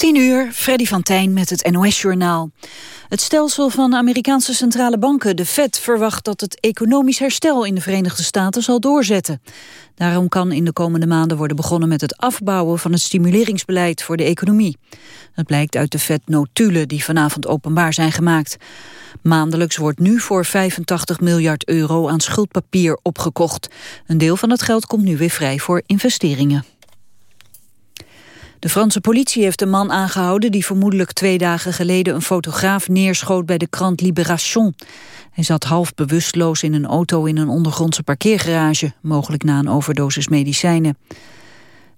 10 uur, Freddy van Tijn met het NOS-journaal. Het stelsel van Amerikaanse centrale banken, de Fed, verwacht dat het economisch herstel in de Verenigde Staten zal doorzetten. Daarom kan in de komende maanden worden begonnen met het afbouwen van het stimuleringsbeleid voor de economie. Dat blijkt uit de Fed-notulen die vanavond openbaar zijn gemaakt. Maandelijks wordt nu voor 85 miljard euro aan schuldpapier opgekocht. Een deel van het geld komt nu weer vrij voor investeringen. De Franse politie heeft een man aangehouden... die vermoedelijk twee dagen geleden een fotograaf neerschoot... bij de krant Libération. Hij zat half bewusteloos in een auto in een ondergrondse parkeergarage... mogelijk na een overdosis medicijnen.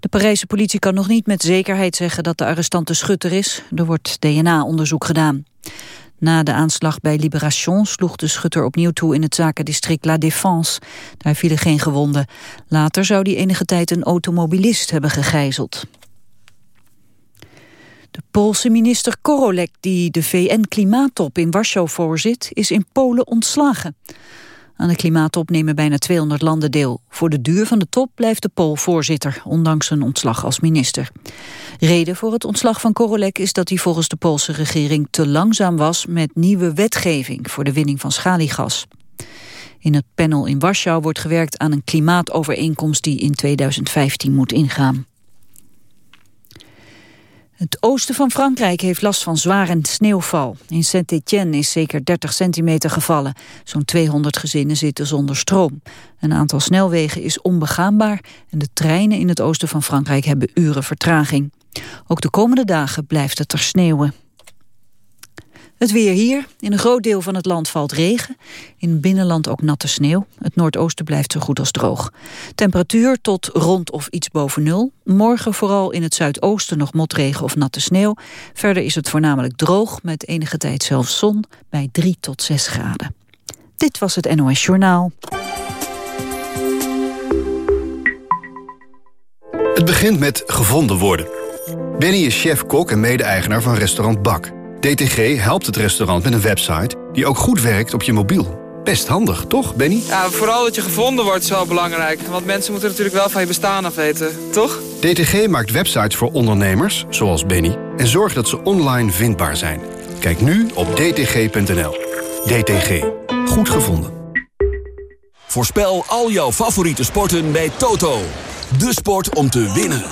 De Parijse politie kan nog niet met zekerheid zeggen... dat de arrestant de schutter is. Er wordt DNA-onderzoek gedaan. Na de aanslag bij Libération sloeg de schutter opnieuw toe in het zakendistrict La Défense. Daar vielen geen gewonden. Later zou die enige tijd een automobilist hebben gegijzeld. De Poolse minister Korolek, die de VN-klimaattop in Warschau voorzit, is in Polen ontslagen. Aan de klimaattop nemen bijna 200 landen deel. Voor de duur van de top blijft de Pool voorzitter, ondanks een ontslag als minister. Reden voor het ontslag van Korolek is dat hij volgens de Poolse regering te langzaam was met nieuwe wetgeving voor de winning van schaliegas. In het panel in Warschau wordt gewerkt aan een klimaatovereenkomst die in 2015 moet ingaan. Het oosten van Frankrijk heeft last van zware sneeuwval. In Saint-Étienne is zeker 30 centimeter gevallen. Zo'n 200 gezinnen zitten zonder stroom. Een aantal snelwegen is onbegaanbaar... en de treinen in het oosten van Frankrijk hebben uren vertraging. Ook de komende dagen blijft het er sneeuwen. Het weer hier. In een groot deel van het land valt regen. In binnenland ook natte sneeuw. Het noordoosten blijft zo goed als droog. Temperatuur tot rond of iets boven nul. Morgen vooral in het zuidoosten nog motregen of natte sneeuw. Verder is het voornamelijk droog met enige tijd zelfs zon bij 3 tot 6 graden. Dit was het NOS Journaal. Het begint met gevonden worden. Benny is chef-kok en mede-eigenaar van restaurant Bak... DTG helpt het restaurant met een website die ook goed werkt op je mobiel. Best handig, toch, Benny? Ja, vooral dat je gevonden wordt is wel belangrijk. Want mensen moeten natuurlijk wel van je bestaan af weten, toch? DTG maakt websites voor ondernemers, zoals Benny... en zorgt dat ze online vindbaar zijn. Kijk nu op dtg.nl. DTG. Goed gevonden. Voorspel al jouw favoriete sporten bij Toto. De sport om te winnen.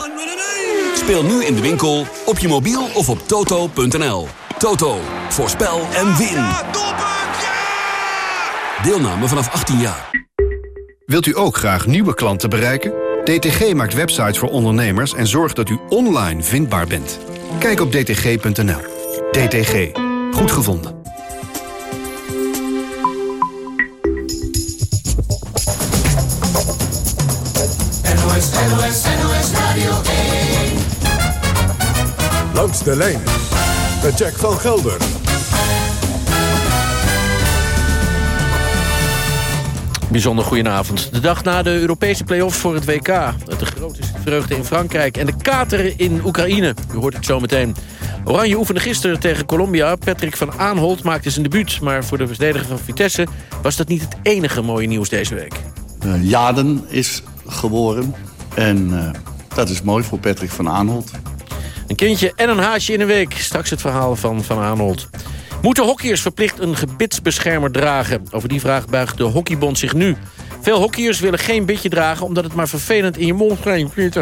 Speel nu in de winkel, op je mobiel of op toto.nl. Toto, voorspel en win. Deelname vanaf 18 jaar. Wilt u ook graag nieuwe klanten bereiken? DTG maakt websites voor ondernemers en zorgt dat u online vindbaar bent. Kijk op dtg.nl. DTG. Goed gevonden. NOS, NOS, NOS Radio 1. Langs de lijn Jack van Gelder. Bijzonder goedenavond. De dag na de Europese play-offs voor het WK. De grootste vreugde in Frankrijk en de kater in Oekraïne. U hoort het zo meteen. Oranje oefende gisteren tegen Colombia. Patrick van Aanholt maakte zijn debuut. Maar voor de verdediger van Vitesse was dat niet het enige mooie nieuws deze week. Uh, Jaden is geboren. En uh, dat is mooi voor Patrick van Aanholt. Een kindje en een haasje in een week. Straks het verhaal van Van Arnold. Moeten hockeyers verplicht een gebitsbeschermer dragen? Over die vraag buigt de Hockeybond zich nu. Veel hockeyers willen geen bitje dragen omdat het maar vervelend in je mond klinkt.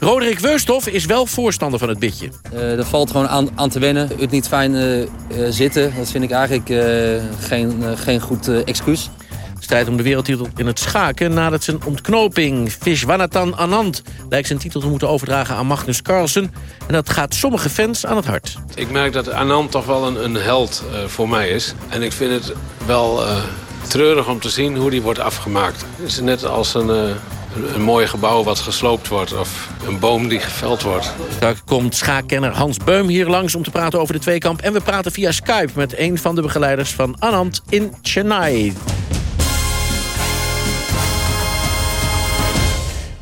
Roderick Weusthof is wel voorstander van het bitje. Uh, er valt gewoon aan, aan te wennen. Het niet fijn uh, uh, zitten, dat vind ik eigenlijk geen, geen goed excuus strijd om de wereldtitel in het schaken... nadat zijn ontknoping Vishwanathan Anand lijkt zijn titel te moeten overdragen aan Magnus Carlsen. En dat gaat sommige fans aan het hart. Ik merk dat Anand toch wel een, een held uh, voor mij is. En ik vind het wel uh, treurig om te zien hoe die wordt afgemaakt. Het is net als een... Uh, een mooi gebouw wat gesloopt wordt of een boom die geveld wordt. Straks komt schaakkenner Hans Beum hier langs om te praten over de tweekamp. En we praten via Skype met een van de begeleiders van Anand in Chennai.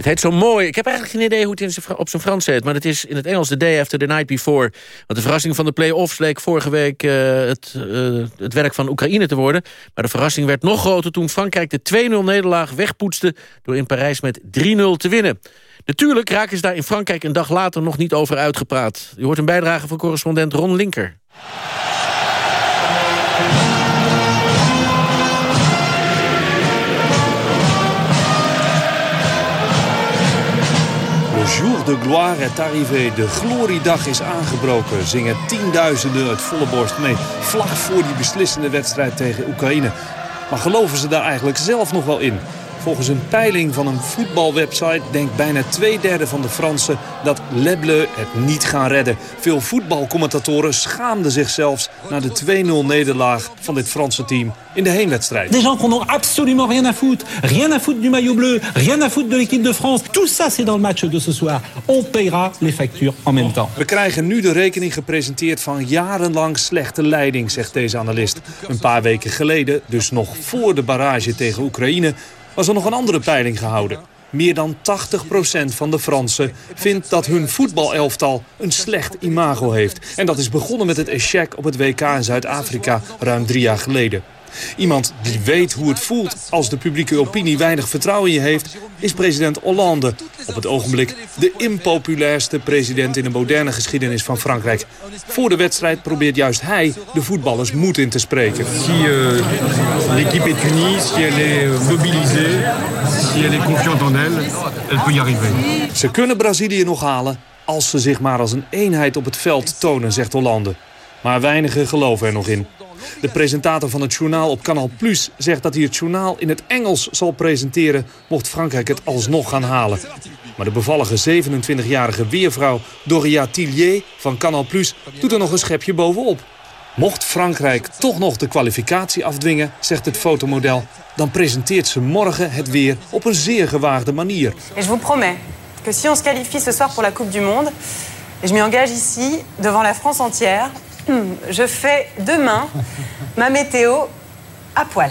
Het heet zo mooi. Ik heb eigenlijk geen idee hoe het in op zijn Frans heet. Maar het is in het Engels The Day After the Night Before. Want de verrassing van de play-offs leek vorige week eh, het, eh, het werk van Oekraïne te worden. Maar de verrassing werd nog groter toen Frankrijk de 2-0 nederlaag wegpoetste... door in Parijs met 3-0 te winnen. Natuurlijk raken ze daar in Frankrijk een dag later nog niet over uitgepraat. U hoort een bijdrage van correspondent Ron Linker. Jour de gloire est arrivé. De gloriedag is aangebroken. Zingen tienduizenden uit volle borst mee. Vlak voor die beslissende wedstrijd tegen Oekraïne. Maar geloven ze daar eigenlijk zelf nog wel in? Volgens een peiling van een voetbalwebsite denkt bijna twee derde van de Fransen dat Les Bleus het niet gaan redden. Veel voetbalcommentatoren schaamden zich zelfs na de 2-0 nederlaag van dit Franse team in de heenwedstrijd. Des gens qui en ont absolument rien à foutre. Rien à foutre du maillot bleu, rien à foutre de l'équipe de France. Tout ça, c'est dans le match de ce soir. On payera les factures en même temps. We krijgen nu de rekening gepresenteerd van jarenlang slechte leiding, zegt deze analist. Een paar weken geleden, dus nog voor de barrage tegen Oekraïne, was er nog een andere peiling gehouden. Meer dan 80% van de Fransen vindt dat hun voetbalelftal een slecht imago heeft. En dat is begonnen met het échec op het WK in Zuid-Afrika ruim drie jaar geleden. Iemand die weet hoe het voelt als de publieke opinie weinig vertrouwen in je heeft... is president Hollande. Op het ogenblik de impopulairste president in de moderne geschiedenis van Frankrijk. Voor de wedstrijd probeert juist hij de voetballers moed in te spreken. Si euh, l'équipe est unie, si elle est mobilisée, si elle est confiante en elle, elle peut y arriver. Ze kunnen Brazilië nog halen als ze zich maar als een eenheid op het veld tonen, zegt Hollande. Maar weinigen geloven er nog in. De presentator van het journaal op Canal Plus zegt dat hij het journaal in het Engels zal presenteren... mocht Frankrijk het alsnog gaan halen. Maar de bevallige 27-jarige weervrouw Doria Tillier van Canal Plus doet er nog een schepje bovenop. Mocht Frankrijk toch nog de kwalificatie afdwingen, zegt het fotomodel... dan presenteert ze morgen het weer op een zeer gewaagde manier. Et je vous promets que si on se qualifie ce soir pour la Coupe du Monde, je m'y engage ici, devant la France entière, je fais demain ma météo à poil.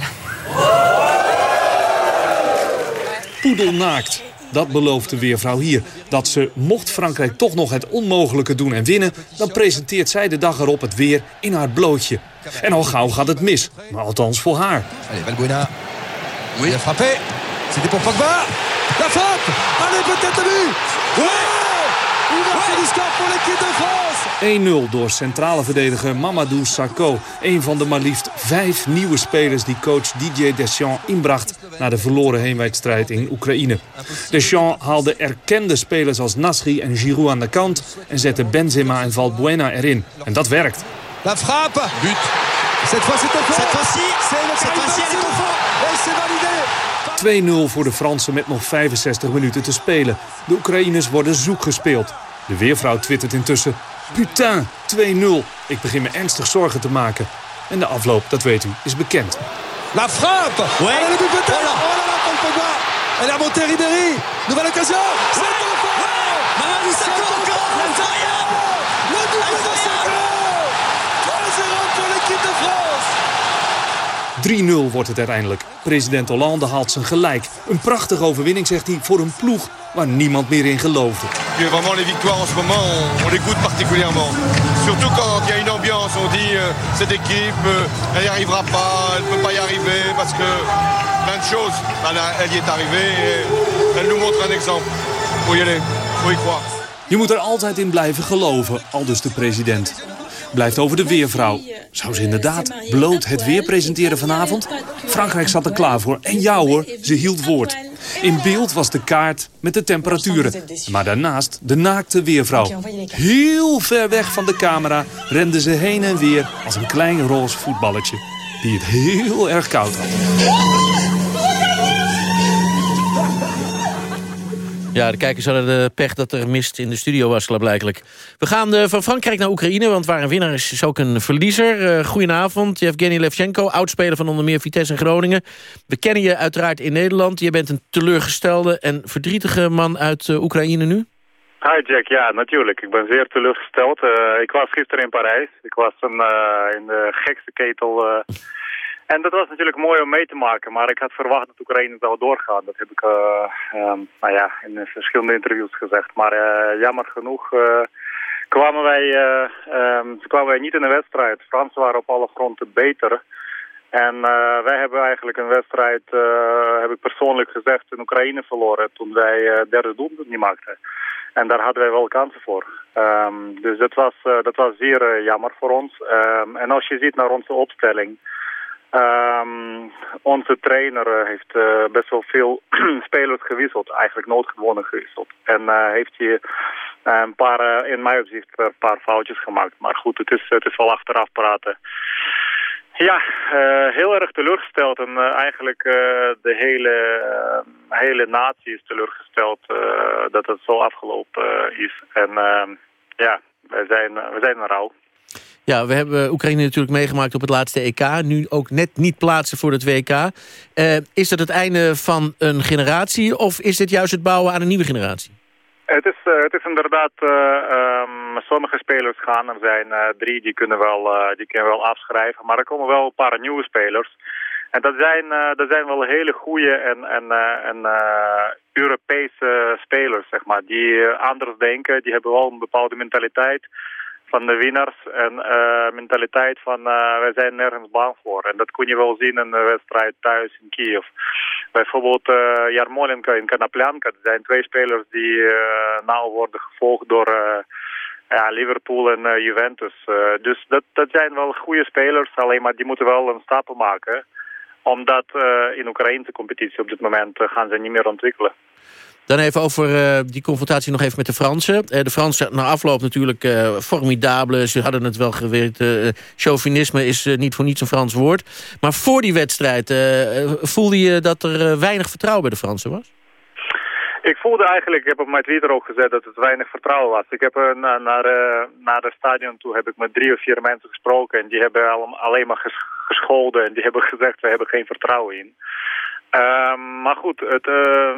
poedelnaakt. Dat belooft de weervrouw hier. Dat ze, mocht Frankrijk toch nog het onmogelijke doen en winnen... dan presenteert zij de dag erop het weer in haar blootje. En al gauw gaat het mis. Maar althans voor haar. Allez, Valbuena. Oui. Il a frappé. C'était pour Pogba. La frappe. Allez, peut-être le but. Ouais 1-0 door centrale verdediger Mamadou Sakho. Een van de maar liefst vijf nieuwe spelers die coach Didier Deschamps inbracht... na de verloren heenwedstrijd in Oekraïne. Deschamps haalde erkende spelers als Nasri en Giroud aan de kant... en zette Benzema en Valbuena erin. En dat werkt. La frappe. But. Cette fois, c'est au. Cette fois-ci, cette fois-ci, elle est au fond. Et c'est validé. 2-0 voor de Fransen met nog 65 minuten te spelen. De Oekraïners worden zoek gespeeld. De weervrouw twittert intussen... Putain, 2-0. Ik begin me ernstig zorgen te maken. En de afloop, dat weet u, is bekend. La frappe. Ouais. Le but peut-être. Oh là là, Paul Pogba. Elle a monté Ribéry. Nouvelle occasion. C'est. Mamadou Sakho encore. Incroyable. Le doublé de Sakho. 3-0 pour l'équipe de France. 3-0 wordt het uiteindelijk. President Hollande haalt zijn gelijk. Een prachtige overwinning, zegt hij, voor een ploeg waar niemand meer in geloofde. Que vraiment les victoires en ce moment, on, les goûte particulièrement. Surtout quand il y a une ambiance, on dit euh, cette équipe, euh, elle n'y arrivera pas, elle ne peut pas y arriver parce que plein de choses. Elle y est arrivée et elle nous montre un exemple. Faut y aller, faut y croire. Je moet er altijd in blijven geloven, aldus de president. Blijft over de weervrouw. Zou ze inderdaad bloot het weer presenteren vanavond? Frankrijk zat er klaar voor. En jou hoor, ze hield woord. In beeld was de kaart met de temperaturen. Maar daarnaast de naakte weervrouw. Heel ver weg van de camera rende ze heen en weer als een klein roze voetballetje. Die het heel erg koud had. Ja, de kijkers hadden de pech dat er mist in de studio was, klaarblijkelijk. We gaan eh, van Frankrijk naar Oekraïne, want waar een winnaar is, is ook een verliezer. Uh, goedenavond, Yevgeny Levchenko, oudspeler van onder meer Vitesse en Groningen. We kennen je uiteraard in Nederland. Je bent een teleurgestelde en verdrietige man uit uh, Oekraïne nu. Hi Jack, ja natuurlijk. Ik ben zeer teleurgesteld. Ik was gisteren in Parijs. Ik was een, in de gekste ketel En dat was natuurlijk mooi om mee te maken, maar ik had verwacht dat Oekraïne zou doorgaan. Dat heb ik uh, nou ja, in verschillende interviews gezegd. Maar uh, jammer genoeg uh, kwamen, wij, um, kwamen wij niet in de wedstrijd. Fransen waren op alle fronten beter. En wij hebben eigenlijk een wedstrijd, heb ik persoonlijk gezegd, in Oekraïne verloren toen wij derde doelpunt niet maakten. En daar hadden wij wel kansen voor. Um, dus dat was, dat was zeer jammer voor ons. En als je ziet naar onze opstelling... Um, onze trainer uh, heeft uh, best wel veel spelers gewisseld, eigenlijk noodgedwongen gewisseld. En uh, heeft hier een paar, in mijn opzicht, een paar foutjes gemaakt. Maar goed, het is, het is wel achteraf praten. Ja, heel erg teleurgesteld en eigenlijk de hele, hele natie is teleurgesteld dat het zo afgelopen is. En ja, we zijn, we zijn in rouw. Ja, we hebben Oekraïne natuurlijk meegemaakt op het laatste EK. Nu ook net niet plaatsen voor het WK. Uh, is dat het einde van een generatie of is dit juist het bouwen aan een nieuwe generatie? Het is, uh, het is inderdaad, uh, um, sommige spelers gaan. Er zijn drie die kunnen, wel, die kunnen wel afschrijven. Maar er komen wel een paar nieuwe spelers. En dat zijn, dat zijn wel hele goede en, en, en Europese spelers, zeg maar. Die anders denken, die hebben wel een bepaalde mentaliteit van de winnaars en uh, mentaliteit van uh, wij zijn nergens bang voor. En dat kun je wel zien in de wedstrijd thuis in Kiev. Bijvoorbeeld uh, Jarmolenko en Kanaplyanka. Dat zijn twee spelers die nauw worden gevolgd door ja, Liverpool en Juventus. dus dat, dat zijn wel goede spelers, alleen maar die moeten wel een stappen maken. Omdat in Oekraïnse competitie op dit moment gaan ze niet meer ontwikkelen. Dan even over uh, die confrontatie nog even met de Fransen. Uh, de Fransen na afloop natuurlijk uh, formidabele. Ze hadden het wel geweten. chauvinisme is niet voor niets een Frans woord. Maar voor die wedstrijd voelde je dat er weinig vertrouwen bij de Fransen was? Ik voelde eigenlijk, ik heb op mijn Twitter ook gezet dat het weinig vertrouwen was. Ik heb naar, naar, naar het stadion toe heb ik met drie of vier mensen gesproken en die hebben alleen maar gescholden en die hebben gezegd we hebben geen vertrouwen in. Um, maar goed, het, uh,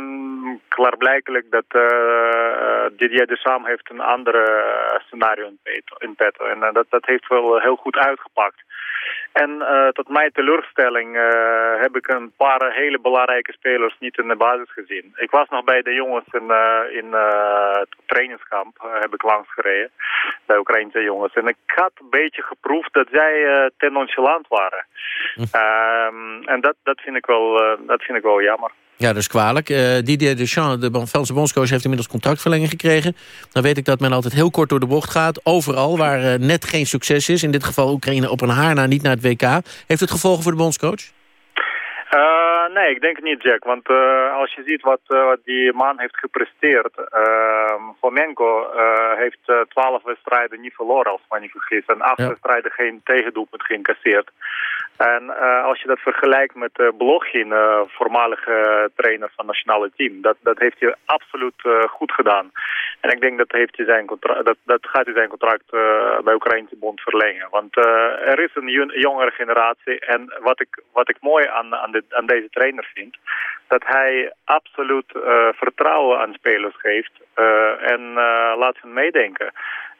klaarblijkelijk dat uh, Didier Deschamps heeft een andere scenario in petto. En uh, dat, dat heeft wel heel goed uitgepakt. En uh, tot mijn teleurstelling uh, heb ik een paar hele belangrijke spelers niet in de basis gezien. Ik was nog bij de jongens in, uh, in het trainingskamp, heb ik langs gereden, bij Oekraïnse jongens. En ik had een beetje geproefd dat zij ten nonchalant waren. Hm. Ehm, en dat, dat, vind ik wel, dat vind ik wel jammer. Ja, is kwalijk. Uh, Didier Deschamps, de Franse bondscoach, heeft inmiddels contractverlenging gekregen. Dan weet ik dat men altijd heel kort door de bocht gaat. Overal waar uh, net geen succes is. In dit geval Oekraïne op een haar na, niet naar het WK. Heeft het gevolgen voor de bondscoach? Uh, nee, ik denk niet, Jack. Want uh, als je ziet wat, uh, wat die man heeft gepresteerd... Uh, Flamengo heeft twaalf wedstrijden niet verloren, als ik me niet vergis. En acht ja. wedstrijden geen tegendoelpunt geïncasseerd. En uh, als je dat vergelijkt met uh, Blochin, uh, voormalige trainer van het nationale team, dat, dat heeft hij absoluut goed gedaan. En ik denk dat, heeft hij zijn contract, dat, dat gaat hij zijn contract bij Oekraïnse Bond verlengen. Want er is een jongere generatie en wat ik, wat ik mooi aan, aan, de, aan deze trainer vind, dat hij absoluut uh, vertrouwen aan spelers geeft uh, en uh, laat ze meedenken.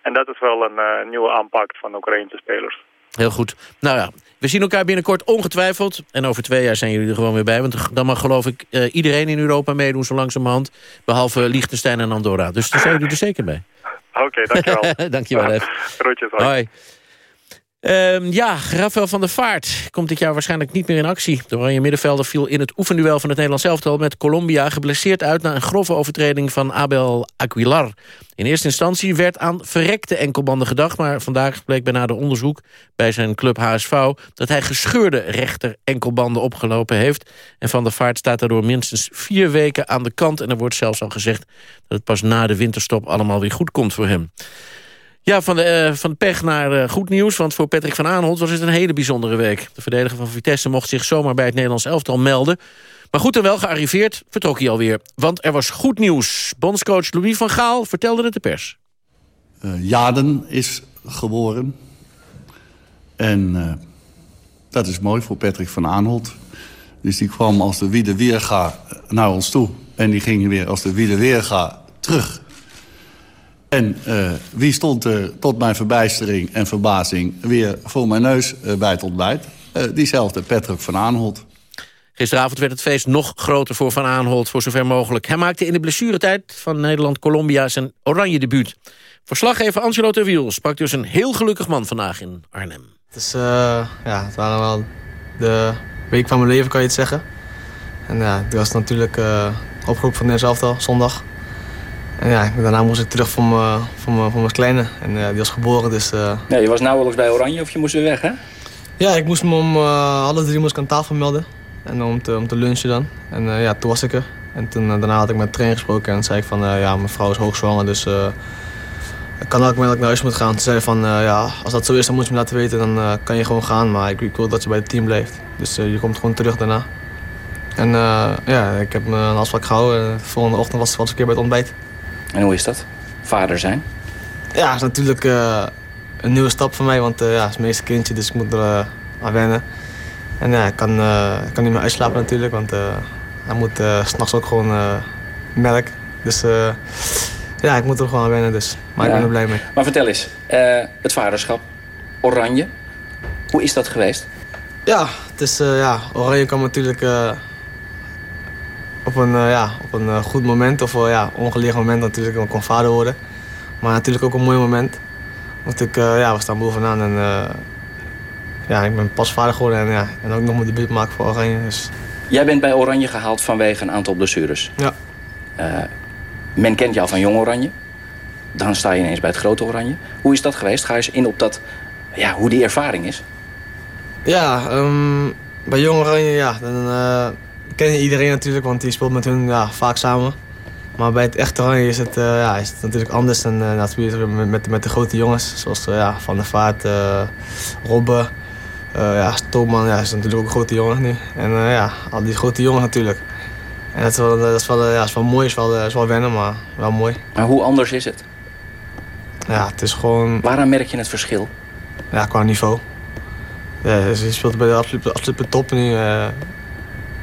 En dat is wel een nieuwe aanpak van Oekraïnse spelers. Heel goed. Nou ja, we zien elkaar binnenkort ongetwijfeld. En over twee jaar zijn jullie er gewoon weer bij. Want dan mag geloof ik uh, iedereen in Europa meedoen zo langzamerhand. Behalve Liechtenstein en Andorra. Dus daar zijn jullie er zeker bij. Oké, okay, dankjewel. dankjewel, Ed. Groetjes, hoi. hoi. Um, ja, Rafael van der Vaart komt dit jaar waarschijnlijk niet meer in actie. De oranje middenvelder viel in het oefenduel van het Nederlands elftal met Colombia... geblesseerd uit na een grove overtreding van Abel Aguilar. In eerste instantie werd aan verrekte enkelbanden gedacht... maar vandaag bleek bij nader onderzoek bij zijn club HSV... dat hij gescheurde rechter enkelbanden opgelopen heeft. En Van der Vaart staat daardoor minstens vier weken aan de kant... en er wordt zelfs al gezegd dat het pas na de winterstop allemaal weer goed komt voor hem. Ja, van de, uh, van de pech naar uh, goed nieuws. Want voor Patrick van Aanholt was het een hele bijzondere week. De verdediger van Vitesse mocht zich zomaar bij het Nederlands elftal melden. Maar goed en wel gearriveerd vertrok hij alweer. Want er was goed nieuws. Bondscoach Louis van Gaal vertelde het de pers. Uh, Jaden is geboren. En dat is mooi voor Patrick van Aanholt. Dus die kwam als de Wiede Weerga naar ons toe. En die ging weer als de Wiede Weerga terug en uh, wie stond er tot mijn verbijstering en verbazing weer voor mijn neus uh, bij het ontbijt? eh, diezelfde Patrick van Aanholt. Gisteravond werd het feest nog groter voor Van Aanholt, voor zover mogelijk. Hij maakte in de blessuretijd van Nederland-Colombia zijn oranje debuut. Verslaggever Angelo Terwiel sprak dus een heel gelukkig man vandaag in Arnhem. Het, is, uh, ja, het waren wel de week van mijn leven, kan je het zeggen. En ja, het was natuurlijk uh, opgeroepen van elftal, zondag. En ja, daarna moest ik terug voor mijn, voor mijn, voor mijn kleine. En uh, die was geboren, dus... Ja, je was nauwelijks bij Oranje of je moest weer weg, hè? Ja, ik moest me om alle drie moest ik aan tafel melden. En om te, om te lunchen dan. En ja, toen was ik er. En toen, daarna had ik met de trainer gesproken en zei ik van... ja, mijn vrouw is hoogzwanger, dus ik kan ook dat ik naar huis moet gaan. Ze zei van, uh, ja, als dat zo is, dan moet je me laten weten. Dan uh, kan je gewoon gaan. Maar ik, ik, wil dat je bij het team blijft. Dus uh, je komt gewoon terug daarna. En ja, ik heb me een afspraak gehouden. De volgende ochtend was, was ik weer bij het ontbijt. En hoe is dat? Vader zijn? Ja, het is natuurlijk een nieuwe stap voor mij. Want ja, het is mijn eerste kindje, dus ik moet er aan wennen. En ja, ik kan, ik kan niet meer uitslapen natuurlijk. Want hij moet s s'nachts ook gewoon melk. Dus ja, ik moet er gewoon aan wennen, dus. Maar ik ben er blij mee. Maar vertel eens, het vaderschap, Oranje, hoe is dat geweest? Ja, het is, ja Oranje kwam natuurlijk op een, ja, op een goed moment. Of ja, ongelegen moment natuurlijk, ik kon vader worden. Maar natuurlijk ook een mooi moment. Want ik ja, was daar bovenaan en ja, ik ben pas vader geworden. En, ja, en ook nog mijn debuut maken voor Oranje. Dus. Jij bent bij Oranje gehaald vanwege een aantal blessures. Ja men kent jou van Jong Oranje. Dan sta je ineens bij het Grote Oranje. Hoe is dat geweest? Ga je eens in op dat, ja, hoe die ervaring is? Ja, um, bij Jong Oranje, ja, dan ken iedereen natuurlijk, want die speelt met hun ja, vaak samen. Maar bij het echte Oranje is het, uh, ja, is het natuurlijk anders dan uh, met, met, met de grote jongens. Zoals ja, Van der Vaart, Robben, ja, Stolman, ja, is natuurlijk ook een grote jongen nu. En ja, al die grote jongens natuurlijk. En dat is wel, dat is wel, ja, is wel mooi, is wel, is wel wennen, maar wel mooi. Maar hoe anders is het? Ja, het is gewoon... Waaraan merk je het verschil? Ja, qua niveau. Ja, dus je speelt bij de absolute, absolute top nu.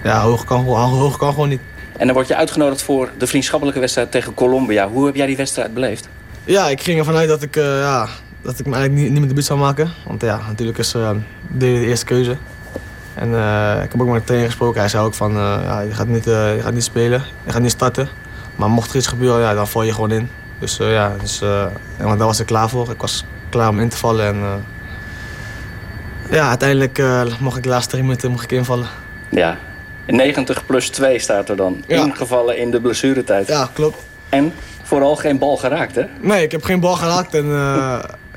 Ja, hoog kan, hoog kan gewoon niet. En dan word je uitgenodigd voor de vriendschappelijke wedstrijd tegen Colombia. Hoe heb jij die wedstrijd beleefd? Ja, ik ging ervan uit dat ik, uh, ja, dat ik me eigenlijk niet, niet meer debuut zou maken. Want ja, natuurlijk is uh, de, de eerste keuze. En uh, ik heb ook met de trainer gesproken. Hij zei ook van, ja, je, gaat niet, je gaat niet spelen, je gaat niet starten. Maar mocht er iets gebeuren, ja, dan val je gewoon in. Dus ja, dus, en daar was ik klaar voor. Ik was klaar om in te vallen. En ja, uiteindelijk mocht ik de laatste drie minuten mocht ik invallen. Ja, 90 plus 2 staat er dan. Ja. Ingevallen in de blessuretijd. Ja, klopt. En vooral geen bal geraakt, hè? Nee, ik heb geen bal geraakt. En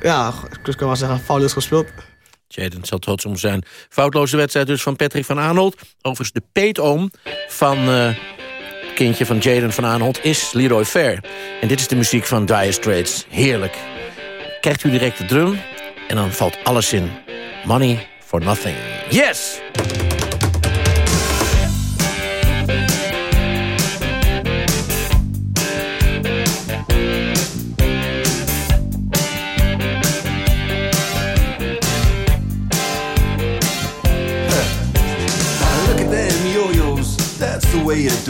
ja, ik kan wel zeggen, fout gespeeld. Jaden zal trots om zijn. Foutloze wedstrijd dus van Patrick van Aanholt. Overigens de peetoom van uh, kindje van Jaden van Aanholt is Leroy Fair. En dit is de muziek van Dire Straits. Heerlijk. Krijgt u direct de drum en dan valt alles in. Money for nothing. Yes!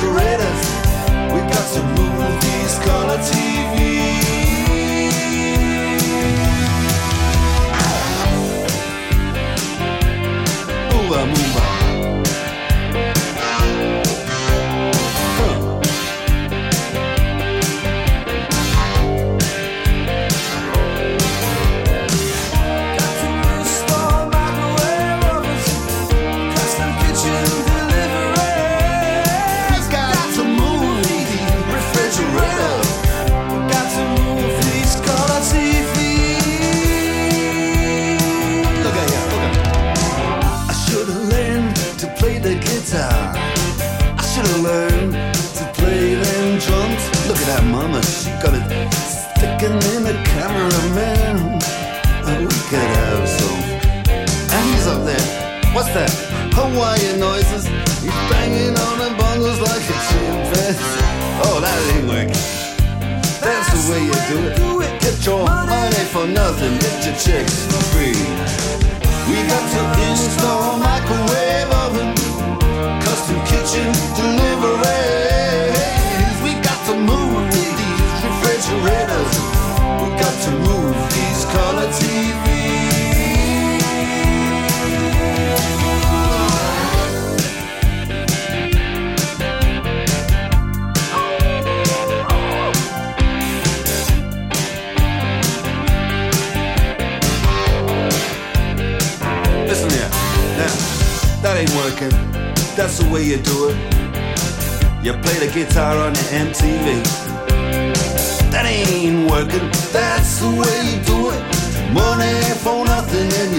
refrigerators. We got to move these color TVs.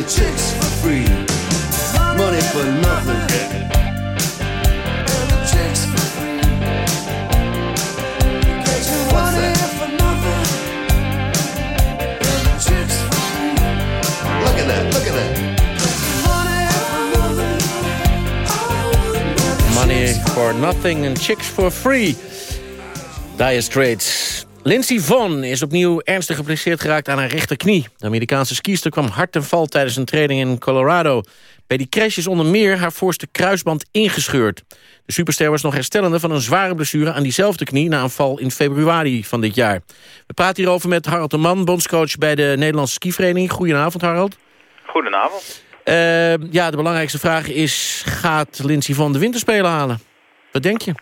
Your chicks for free. Money for nothing. Chicks for free. What's that? Chicks for free. Look at that, look at that. Money for nothing and chicks for free. Dire Straits. Lindsey Vonn is opnieuw ernstig geblesseerd geraakt aan haar rechterknie. De Amerikaanse skiester kwam hard ten val tijdens een training in Colorado. Bij die crash is onder meer haar voorste kruisband ingescheurd. De superster was nog herstellende van een zware blessure aan diezelfde knie... na een val in februari van dit jaar. We praten hierover met Harald de Man, bondscoach bij de Nederlandse skivereniging. Goedenavond, Harald. Goedenavond. Uh, ja, de belangrijkste vraag is... gaat Lindsey Vonn de winterspelen halen? Wat denk je?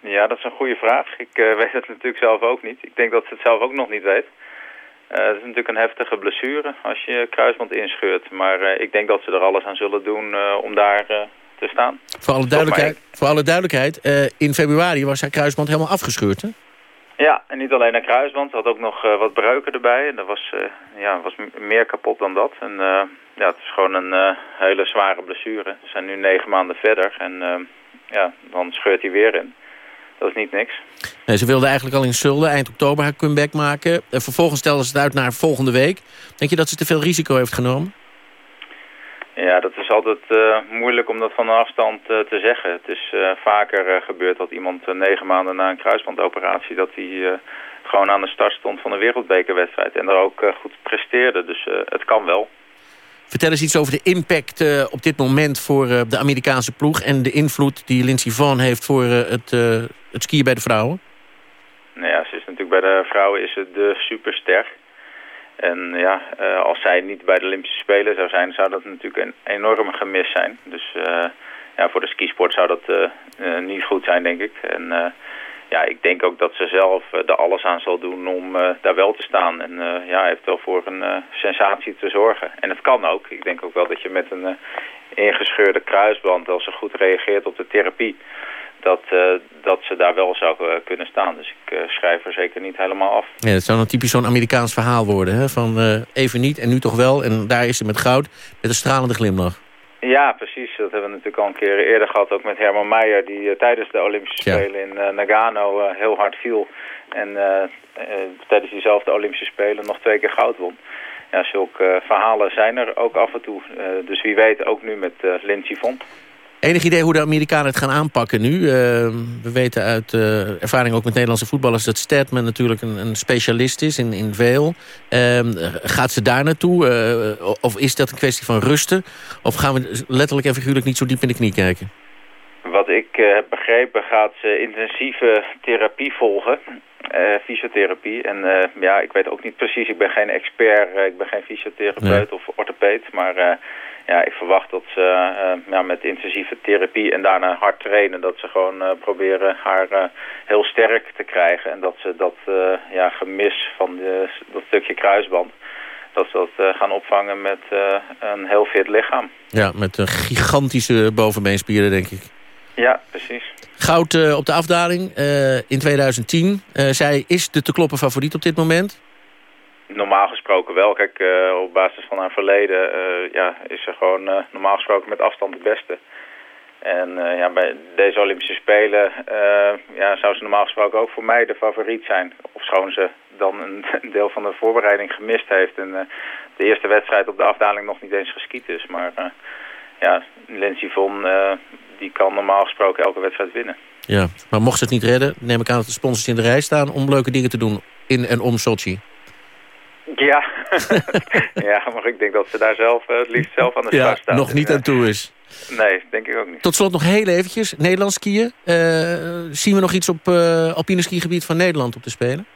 Ja, dat is een goede vraag. Ik uh, weet het natuurlijk zelf ook niet. Ik denk dat ze het zelf ook nog niet weet. Uh, het is natuurlijk een heftige blessure als je kruisband inscheurt. Maar uh, ik denk dat ze er alles aan zullen doen om daar te staan. Voor alle duidelijkheid, voor alle duidelijkheid in februari was haar kruisband helemaal afgescheurd, hè? Ja, en niet alleen een kruisband. Ze had ook nog wat breuken erbij. En dat was, ja, was meer kapot dan dat. En ja, het is gewoon een hele zware blessure. We zijn nu negen maanden verder en ja, dan scheurt hij weer in. Dat is niet niks. Nee, ze wilde eigenlijk al in Zulden eind oktober haar comeback maken. En vervolgens stelde ze het uit naar volgende week. Denk je dat ze te veel risico heeft genomen? Ja, dat is altijd uh, moeilijk om dat van een afstand uh, te zeggen. Het is uh, vaker gebeurd dat iemand negen maanden na een kruisbandoperatie... dat hij gewoon aan de start stond van een wereldbekerwedstrijd... en daar ook goed presteerde. Dus het kan wel. Vertel eens iets over de impact uh, op dit moment voor uh, de Amerikaanse ploeg... en de invloed die Lindsey Vonn heeft voor uh, het, het skiën bij de vrouwen. Nou ja, ze is natuurlijk bij de vrouwen is het de superster. En ja, als zij niet bij de Olympische Spelen zou zijn... zou dat natuurlijk een enorme gemis zijn. Dus ja, voor de skisport zou dat niet goed zijn, denk ik. En ja, ik denk ook dat ze zelf er alles aan zal doen om daar wel te staan. En ja, heeft wel voor een sensatie te zorgen. En het kan ook. Ik denk ook wel dat je met een ingescheurde kruisband, als ze goed reageert op de therapie, dat, dat ze daar wel zou kunnen staan. Dus ik schrijf er zeker niet helemaal af. Ja, het zou een typisch zo'n Amerikaans verhaal worden. Hè? Van even niet en nu toch wel. En daar is ze met goud met een stralende glimlach. Ja, precies. Dat hebben we natuurlijk al een keer eerder gehad, ook met Herman Meijer, die uh, tijdens de Olympische Ja. Spelen in uh, Nagano uh, heel hard viel. En tijdens diezelfde Olympische Spelen nog twee keer goud won. Ja, zulke verhalen zijn er ook af en toe. dus wie weet ook nu met Lindsey Vonn. Enig idee hoe de Amerikanen het gaan aanpakken nu? Uh, we weten uit uh, ervaring ook met Nederlandse voetballers... dat Stedman natuurlijk een, een specialist is in, in veel. Uh, gaat ze daar naartoe? Uh, of is dat een kwestie van rusten? Of gaan we letterlijk en figuurlijk niet zo diep in de knie kijken? Wat ik heb begrepen gaat ze intensieve therapie volgen. fysiotherapie. En ja, ik weet ook niet precies. Ik ben geen expert. ik ben geen fysiotherapeut Nee. of orthopeed. Maar ja, ik verwacht dat ze uh, ja, met intensieve therapie en daarna hard trainen... dat ze gewoon uh, proberen haar uh, heel sterk te krijgen. En dat ze dat ja, gemis van de, dat stukje kruisband... dat ze dat gaan opvangen met een heel fit lichaam. Ja, met een gigantische bovenbeenspieren, denk ik. Ja, precies. Goud op de afdaling in 2010. zij is de te kloppen favoriet op dit moment normaal gesproken wel. Kijk, uh, op basis van haar verleden uh, ja, is ze gewoon uh, normaal gesproken met afstand de beste. En ja, bij deze Olympische Spelen ja, zou ze normaal gesproken ook voor mij de favoriet zijn. Ofschoon ze dan een, deel van de voorbereiding gemist heeft. En eh, de eerste wedstrijd op de afdaling nog niet eens geschiet is. Maar eh, ja, Lindsey Von, eh, die kan normaal gesproken elke wedstrijd winnen. Ja, maar mocht ze het niet redden, neem ik aan dat de sponsors in de rij staan... om leuke dingen te doen in en om Sochi. Ja, ja maar ik denk dat ze daar zelf eh, het liefst zelf aan de Ja, start staan. nog niet Dus, aan toe is. Nee, denk ik ook niet. Tot slot nog heel eventjes, Nederlands skiën. Eh, zien we nog iets op eh alpine skigebied van Nederland op te spelen?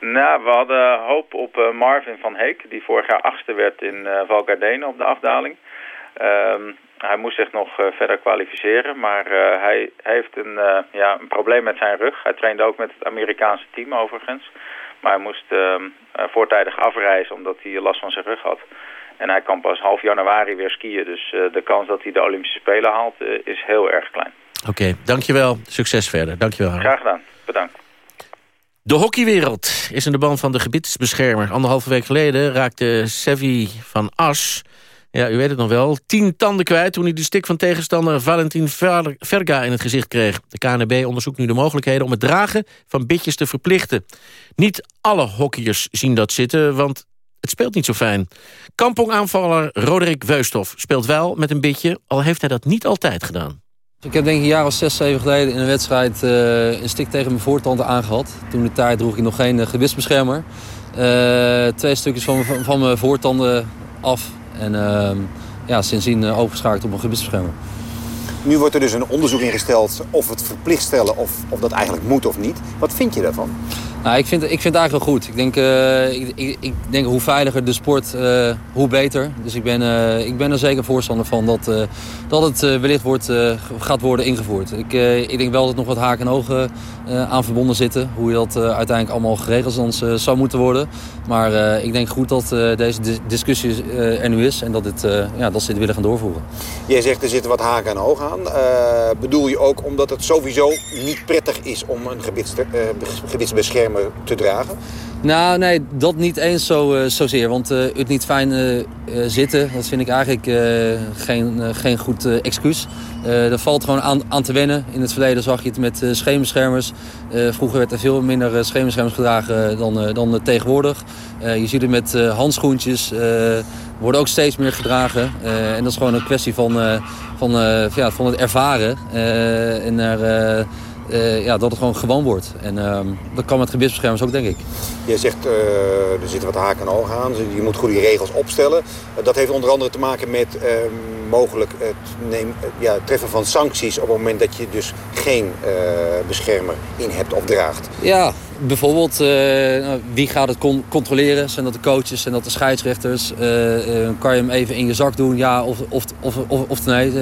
Nou, we hadden hoop op Marvin van Heek, die vorig jaar achtste werd in eh Val Gardena op de afdaling. Ehm, hij moest zich nog verder kwalificeren, maar hij heeft een, ja, een probleem met zijn rug. Hij trainde ook met het Amerikaanse team overigens. Maar hij moest ehm, eh, voortijdig afreizen omdat hij last van zijn rug had. En hij kan pas half januari weer skiën, dus eh, de kans dat hij de Olympische Spelen haalt eh, is heel erg klein. Oké, dankjewel. Succes verder. Dankjewel. Graag gedaan. Bedankt. De hockeywereld is in de band van de gebiedsbeschermer. Anderhalve week geleden raakte Sevi van As... Ja, u weet het nog wel. Tien tanden kwijt toen hij de stick van tegenstander Valentin Ver- Verga in het gezicht kreeg. De KNB onderzoekt nu de mogelijkheden om het dragen van bitjes te verplichten. Niet alle hockeyers zien dat zitten, want het speelt niet zo fijn. Kampong-aanvaller Roderick Weusthof speelt wel met een bitje... al heeft hij dat niet altijd gedaan. Ik heb denk ik een jaar of zes, zeven geleden in een wedstrijd eh, een stik tegen mijn voortanden aangehad. Toen de tijd droeg ik nog geen uh, gewichtsbeschermer. Eh, twee stukjes van, van mijn voortanden af. En ehm, ja, sindsdien uh, overgeschakeld op een gewichtsbeschermer. Nu wordt er dus een onderzoek ingesteld of het verplicht stellen of, of dat eigenlijk moet of niet. Wat vind je daarvan? Nou, ik, vind, ik vind het eigenlijk wel goed. Ik denk, uh, ik, ik, denk hoe veiliger de sport, uh, hoe beter. Dus ik ben, uh, ik ben er zeker voorstander van dat, dat het wellicht wordt, gaat worden ingevoerd. Ik, ik denk wel dat er nog wat haken en ogen aan verbonden zitten. Hoe dat uiteindelijk allemaal geregeld zou moeten worden. Maar ik denk goed dat deze discussie er nu is en dat, dit, ja, dat ze dit willen gaan doorvoeren. Jij zegt er zitten wat haken en ogen aan. bedoel je ook omdat het sowieso niet prettig is om een te dragen? Nou, nee, dat niet eens zo, uh, zozeer. Want uh, het niet fijn uh, zitten, dat vind ik eigenlijk geen, geen goed excuus. er valt gewoon aan, aan, te wennen. In het verleden zag je het met scheenbeschermers. vroeger werd er veel minder scheenbeschermers gedragen dan, dan tegenwoordig. je ziet het met handschoentjes. worden ook steeds meer gedragen. en dat is gewoon een kwestie van, van, ja, van het ervaren. en er... Uh, ja, dat het gewoon gewoon wordt. En uh, dat kan met gebiedsbeschermers ook, denk ik. Je zegt, uh, er zitten wat haken en ogen aan. Je moet goede regels opstellen. Uh, dat heeft onder andere te maken met ehm, mogelijk het, neem, ja, het treffen van sancties... op het moment dat je dus geen eh, beschermer in hebt of draagt. Ja, bijvoorbeeld wie gaat het con controleren? Zijn dat de coaches, zijn dat de scheidsrechters? kan je hem even in je zak doen? Ja of, of, of, of, of nee?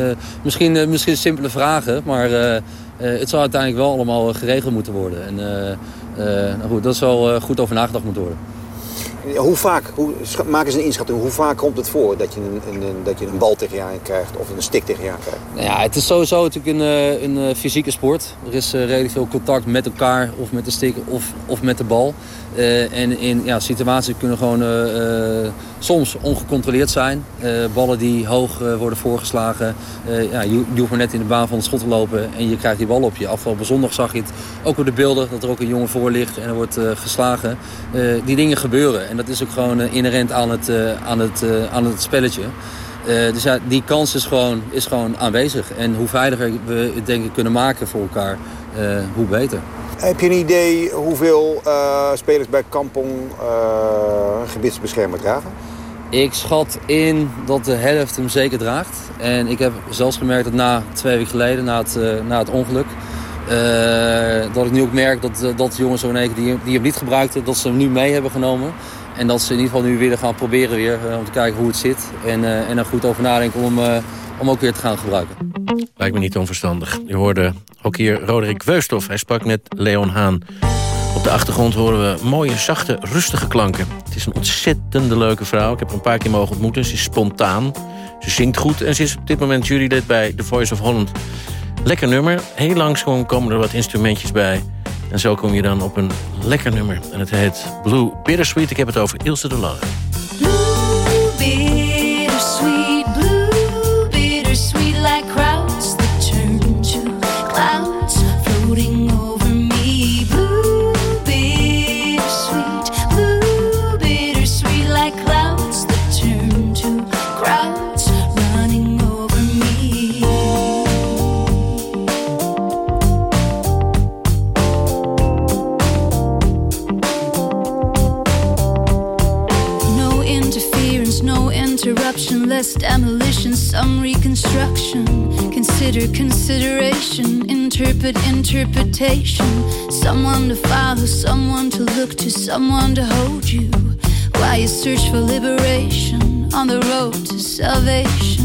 misschien, misschien simpele vragen, maar... Uh, het zal uiteindelijk wel allemaal geregeld moeten worden. En uh, nou goed, dat zal goed over nagedacht moeten worden. Hoe vaak, hoe, maak eens een inschatting, hoe vaak komt het voor dat je een, een, dat je een bal tegen je aan krijgt of een stick tegen je aan krijgt? Nou ja, het is sowieso natuurlijk een, een fysieke sport. Er is redelijk veel contact met elkaar of met de stick of, of met de bal. Uh, en in ja, situaties kunnen gewoon uh, soms ongecontroleerd zijn. Ballen die hoog worden voorgeslagen. ja, je, je hoeft maar net in de baan van het schot te lopen en je krijgt die bal op je. Afgelopen zondag zag je het ook op de beelden dat er ook een jongen voor ligt en er wordt geslagen. die dingen gebeuren en dat is ook gewoon inherent aan het, aan het, aan het spelletje. Dus die kans is gewoon, is gewoon aanwezig. En hoe veiliger we het denk ik kunnen maken voor elkaar, hoe beter. Heb je een idee hoeveel uh, spelers bij Kampong een gebiedsbeschermer dragen? Ik schat in dat de helft hem zeker draagt. En ik heb zelfs gemerkt dat na twee weken geleden, na het, na het ongeluk... dat ik nu ook merk dat, dat jongens zo die, die hem niet gebruikten... dat ze hem nu mee hebben genomen. En dat ze in ieder geval nu willen gaan proberen weer uh, om te kijken hoe het zit. En, uh, en er goed over nadenken om, uh, om ook weer te gaan gebruiken. Lijkt me niet onverstandig. Je hoorde ook hier Roderick Weusthof. Hij sprak met Leon Haan. Op de achtergrond horen we mooie, zachte, rustige klanken. Het is een ontzettende leuke vrouw. Ik heb haar een paar keer mogen ontmoeten. Ze is spontaan. Ze zingt goed. En ze is op dit moment jurylid bij The Voice of Holland. Lekker nummer. Heel langzaam komen er wat instrumentjes bij. En zo kom je dan op een lekker nummer. En het heet Blue Bittersweet. Ik heb het over Ilse de Lange. Less demolition, some reconstruction. Consider consideration, interpret interpretation. Someone to follow, someone to look to, someone to hold you. While you search for liberation on the road to salvation.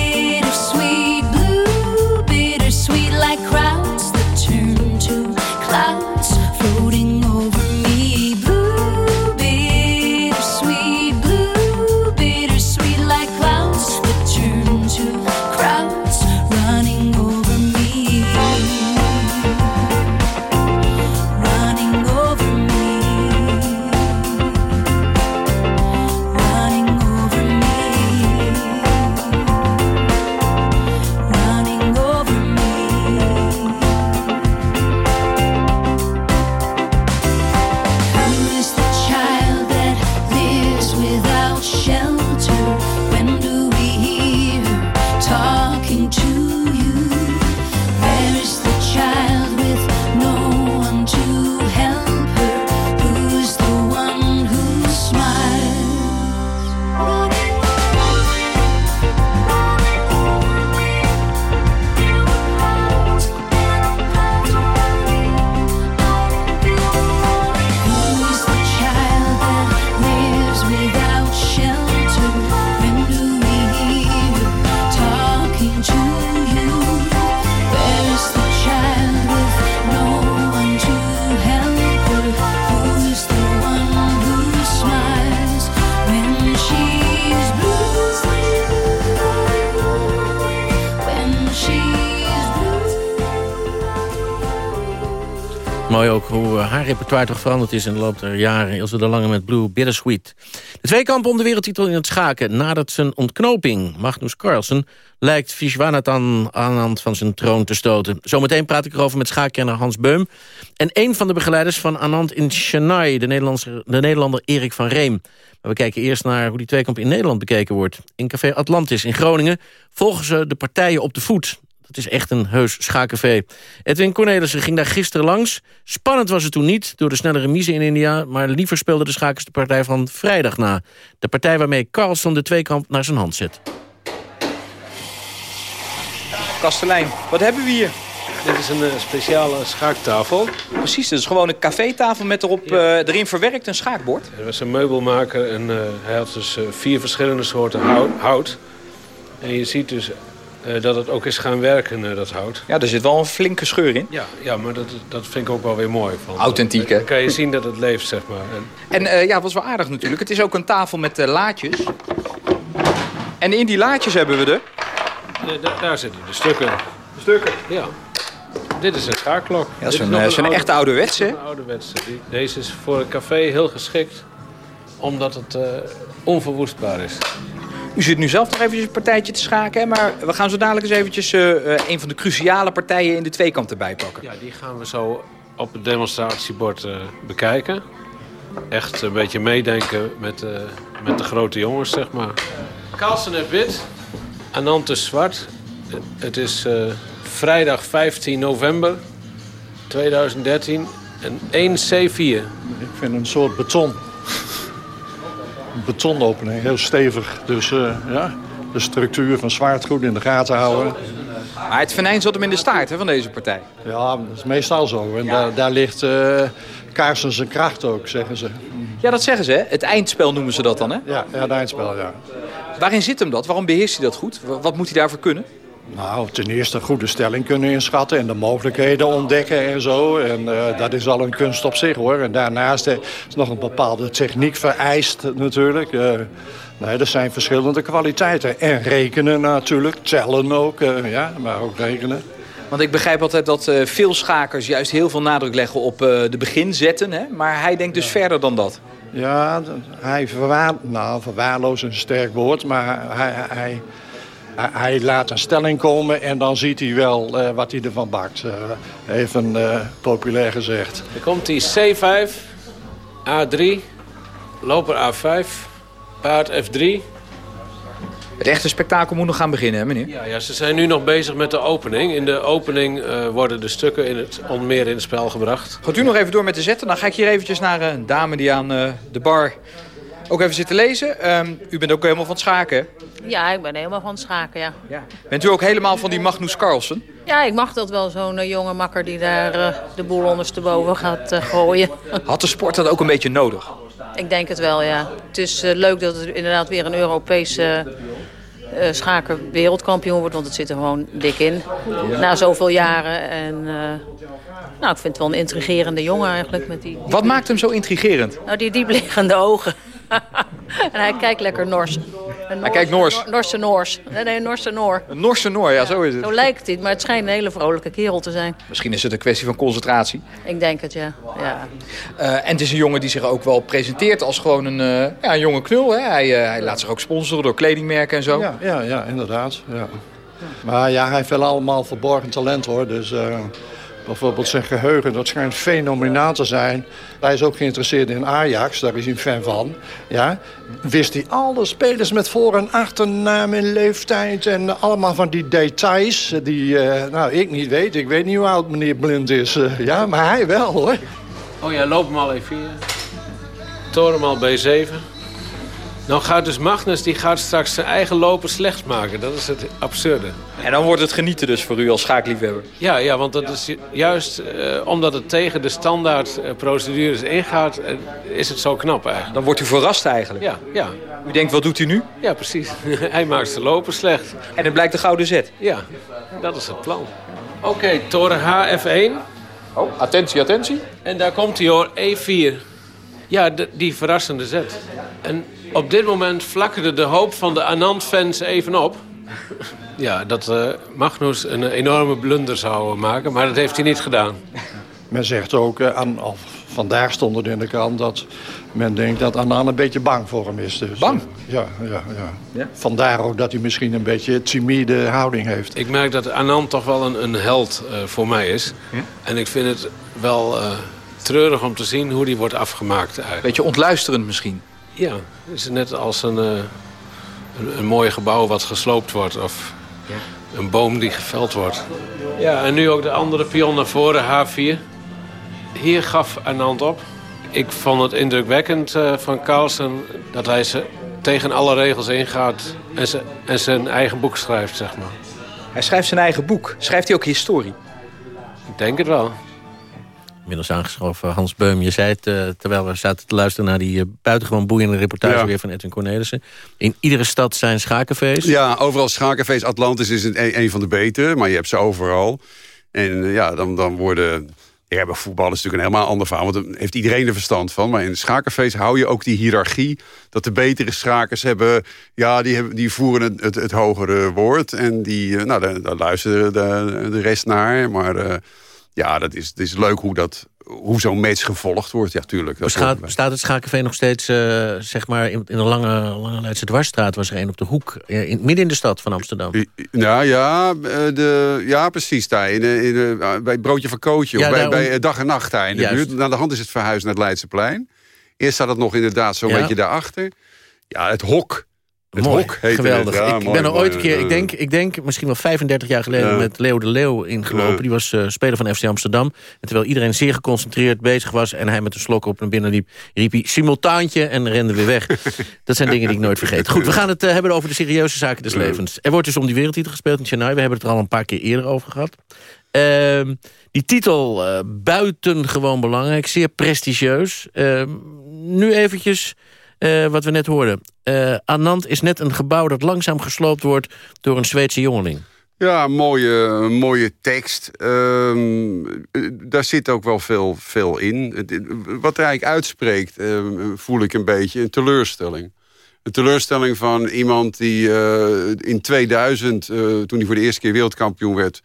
toch veranderd is in de loop der jaren. Ilse de Lange met Blue Bittersweet. De tweekamp om de wereldtitel in het schaken nadat zijn ontknoping. Magnus Carlsen lijkt Vishwanathan Anand van zijn troon te stoten. Zometeen praat ik erover met schaakkenner Hans Beum. En een van de begeleiders van Anand in Chennai, de, de Nederlander Erik van Reem. Maar we kijken eerst naar hoe die tweekamp in Nederland bekeken wordt. In Café Atlantis in Groningen volgen ze de partijen op de voet. Het is echt een heus schaakcafé. Edwin Cornelissen ging daar gisteren langs. Spannend was het toen niet, door de snelle remise in India... maar liever speelden de schakers de partij van vrijdag na. De partij waarmee Carlson de tweekamp naar zijn hand zet. Kastelein, wat hebben we hier? Dit is een eh, speciale schaaktafel. Precies, het is gewoon een cafétafel met erop eh, erin verwerkt een schaakbord. Er was een meubelmaker en eh, hij had dus vier verschillende soorten hou- hout. En je ziet dus dat het ook is gaan werken, eh, dat hout. Ja, er zit wel een flinke scheur in. Ja, ja maar dat, dat vind ik ook wel weer mooi. Van, Authentiek, hè? Dan kan je zien dat het leeft, zeg maar. En, En eh, ja, was wel aardig natuurlijk. Het is ook een tafel met eh, laadjes. En in die laadjes hebben we de... eh, da- daar zitten de stukken. De stukken? Ja. Dit is een schaakklok. Ja, Dit is eh, een zo'n oude- echte ouderwetse? Een ouderwetse. Deze is voor een café heel geschikt, omdat het eh, onverwoestbaar is. U zit nu zelf nog eventjes een partijtje te schaken, hè? maar we gaan zo dadelijk eens eventjes eh, eh, een van de cruciale partijen in de tweekant erbij pakken. Ja, die gaan we zo op het demonstratiebord eh, bekijken. Echt een beetje meedenken met, eh, met de grote jongens, zeg maar. Carlsen heeft wit, Anant is zwart. Het is eh, vrijdag 15 november 2013 en 1 C4. Ik vind een soort beton. Een betonopening, heel stevig. Dus eh, ja, de structuur van zwaard goed in de gaten houden. Maar het venijn zat hem in de staart hè, van deze partij. Ja, dat is meestal zo. En daar, daar ligt eh Kaarsens zijn kracht ook, zeggen ze. Ja, dat zeggen ze, hè? Het eindspel noemen ze dat dan, hè? Ja, ja het eindspel, ja. Waarin zit hem dat? Waarom beheerst hij dat goed? Wa- Wat moet hij daarvoor kunnen? Nou, ten eerste een goede stelling kunnen inschatten en de mogelijkheden ontdekken en zo. En eh, dat is al een kunst op zich hoor. En daarnaast eh, is nog een bepaalde techniek vereist natuurlijk. Eh, nee, er zijn verschillende kwaliteiten. En rekenen natuurlijk, tellen ook, ja, maar ook rekenen. Want ik begrijp altijd dat veel schakers juist heel veel nadruk leggen op de beginzetten. Hè? Maar hij denkt dus verder dan dat. Ja, hij verwaar, nou, verwaarloos is een sterk woord, maar hij, hij, hij, laat een stelling komen en dan ziet hij wel eh, wat hij ervan bakt. eh, even eh, populair gezegd. Er komt die C5, A3, loper A5, paard F3. Het echte spektakel moet nog gaan beginnen, hè, meneer? Ja, ja, ze zijn nu nog bezig met de opening. In de opening eh, worden de stukken in het onmeer in het spel gebracht. Gaat u nog even door met de zetten? Dan ga ik hier eventjes naar eh, een dame die aan eh, de bar ook even zit te lezen. Ehm, u bent ook helemaal van het schaken? Ja, ik ben helemaal van het schaken, ja. Bent u ook helemaal van die Magnus Carlsen? Ja, ik mag dat wel, zo'n eh, jonge makker die daar eh, de boel ondersteboven gaat eh, gooien. Had de sport dat ook een beetje nodig? ik denk het wel, ja. Het is leuk dat het inderdaad weer een Europese schaker wereldkampioen wordt, want het zit er gewoon dik in. Na zoveel jaren. En nou, ik vind het wel een intrigerende jongen eigenlijk. Met die, Wat maakt hem zo intrigerend? Nou, die diepliggende ogen. En hij kijkt lekker Nors. Een Hij kijkt Noors. Norse Noors. Nee, nee, Norse Noor. Een Norse Noor, ja, zo is het. Zo lijkt het, maar het schijnt een hele vrolijke kerel te zijn. Misschien is het een kwestie van concentratie. Ik denk het, ja. ja. Eh, en het is een jongen die zich ook wel presenteert als gewoon een, eh, ja, een jonge knul. Hè? Hij, eh, hij laat zich ook sponsoren door kledingmerken en zo. Ja, ja, ja inderdaad. Ja. Maar ja, hij heeft wel allemaal verborgen talent hoor. Dus eh, bijvoorbeeld zijn geheugen, dat schijnt fenomenaal te zijn. Hij is ook geïnteresseerd in Ajax, daar is hij een fan van. Ja. Wist hij alle spelers met voor- en achternaam en leeftijd en allemaal van die details die eh, nou, ik niet weet. Ik weet niet hoe oud meneer Blind is. eh, ja, maar hij wel hoor. Oh ja, loop hem al even hier. Toren al B7. Dan gaat dus Magnus die gaat straks zijn eigen lopen slecht maken. Dat is het absurde. En dan wordt het genieten dus voor u als schaakliefhebber. Ja, ja want dat is ju- juist eh, omdat het tegen de standaard eh, procedures ingaat, eh, is het zo knap eigenlijk. Dan wordt u verrast eigenlijk. Ja, ja. U denkt, wat doet hij nu? Ja, precies. Hij maakt zijn lopen slecht. En het blijkt de gouden zet. Ja, dat is het plan. Oké, toren HF1. Oh, attentie, attentie. En daar komt hij hoor, E4. Ja, die verrassende zet. En op dit moment flakkerde de hoop van de Anand-fans even op. Ja, dat eh, Magnus een enorme blunder zou maken, maar dat heeft hij niet gedaan. Men zegt ook, eh, aan, of vandaag stond het in de krant... dat men denkt dat Anan een beetje bang voor hem is. Dus, Bang? eh, ja, ja, ja, Vandaar ook dat hij misschien een beetje timide houding heeft. Ik merk dat Anand toch wel een, een held eh, voor mij is. En ik vind het wel eh, treurig om te zien hoe die wordt afgemaakt eigenlijk. Beetje ontluisterend misschien. Ja, het is net als een, eh, een, een mooi gebouw wat gesloopt wordt of een boom die geveld wordt. Ja, en nu ook de andere pion naar voren, H4. Hier gaf Anand op. Ik vond het indrukwekkend eh, van Carlsen dat hij ze tegen alle regels ingaat en, ze, en zijn eigen boek schrijft, zeg maar. Hij schrijft zijn eigen boek. Schrijft hij ook historie? Ik denk het wel. Inmiddels aangeschoven Hans Beum. Je zei het eh, terwijl we zaten te luisteren naar die eh, buitengewoon boeiende reportage Ja. weer van Edwin Cornelissen. In iedere stad zijn schakenfeest. Ja, overal schakenfeest. Atlantis is een, een van de betere, maar je hebt ze overal. En eh, ja, dan, dan worden... Ja, bij voetbal is natuurlijk een helemaal ander verhaal. Want daar heeft iedereen er verstand van. Maar in het schakenfeest hou je ook die hiërarchie. Dat de betere schakers hebben... Ja, die, hebben, die voeren het, het, het hogere woord. En die, nou, daar, daar luisteren de, de rest naar. Maar ja, dat is, het is leuk hoe, dat, hoe zo'n match gevolgd wordt. Ja, tuurlijk. Dat Bestaat, bestaat het schakenveen nog steeds, eh, zeg maar, in, in de lange, lange Leidse dwarsstraat was er een op de hoek, eh, in, midden in de stad van Amsterdam. Nou ja, eh, de, ja precies daar. In, in, ah, bij Broodje van Kootje. Ja, of bij, bij Dag en Nacht daar in de buurt. Naar de hand is het verhuisd naar het Leidseplein. Eerst staat het nog inderdaad zo'n Ja. beetje daarachter. Ja, het hok. Het Mooi, hok heette geweldig. het. Ja, ik mooi, ben er ooit een keer, ik denk, ik denk misschien wel 35 jaar geleden... Ja. met Leo de Leeuw ingelopen. Ja. Die was eh, speler van FC Amsterdam. En terwijl iedereen zeer geconcentreerd bezig was... en hij met een slok op naar binnen liep... riep hij simultaantje en rende weer weg. Dat zijn dingen die ik nooit vergeet. Goed, we gaan het eh, hebben over de serieuze zaken des levens. Er wordt dus om die wereldtitel gespeeld in Chennai. We hebben het er al een paar keer eerder over gehad. Ehm, die titel, eh, buitengewoon belangrijk, zeer prestigieus. Ehm, nu eventjes eh, wat we net hoorden. Eh, Anand is net een gebouw dat langzaam gesloopt wordt door een Zweedse jongeling. Ja, mooie, mooie tekst. Ehm, eh, daar zit ook wel veel, veel in. Wat hij eigenlijk uitspreekt, ehm, voel ik een beetje een teleurstelling. Een teleurstelling van iemand die in 2000, eh, toen hij voor de eerste keer wereldkampioen werd...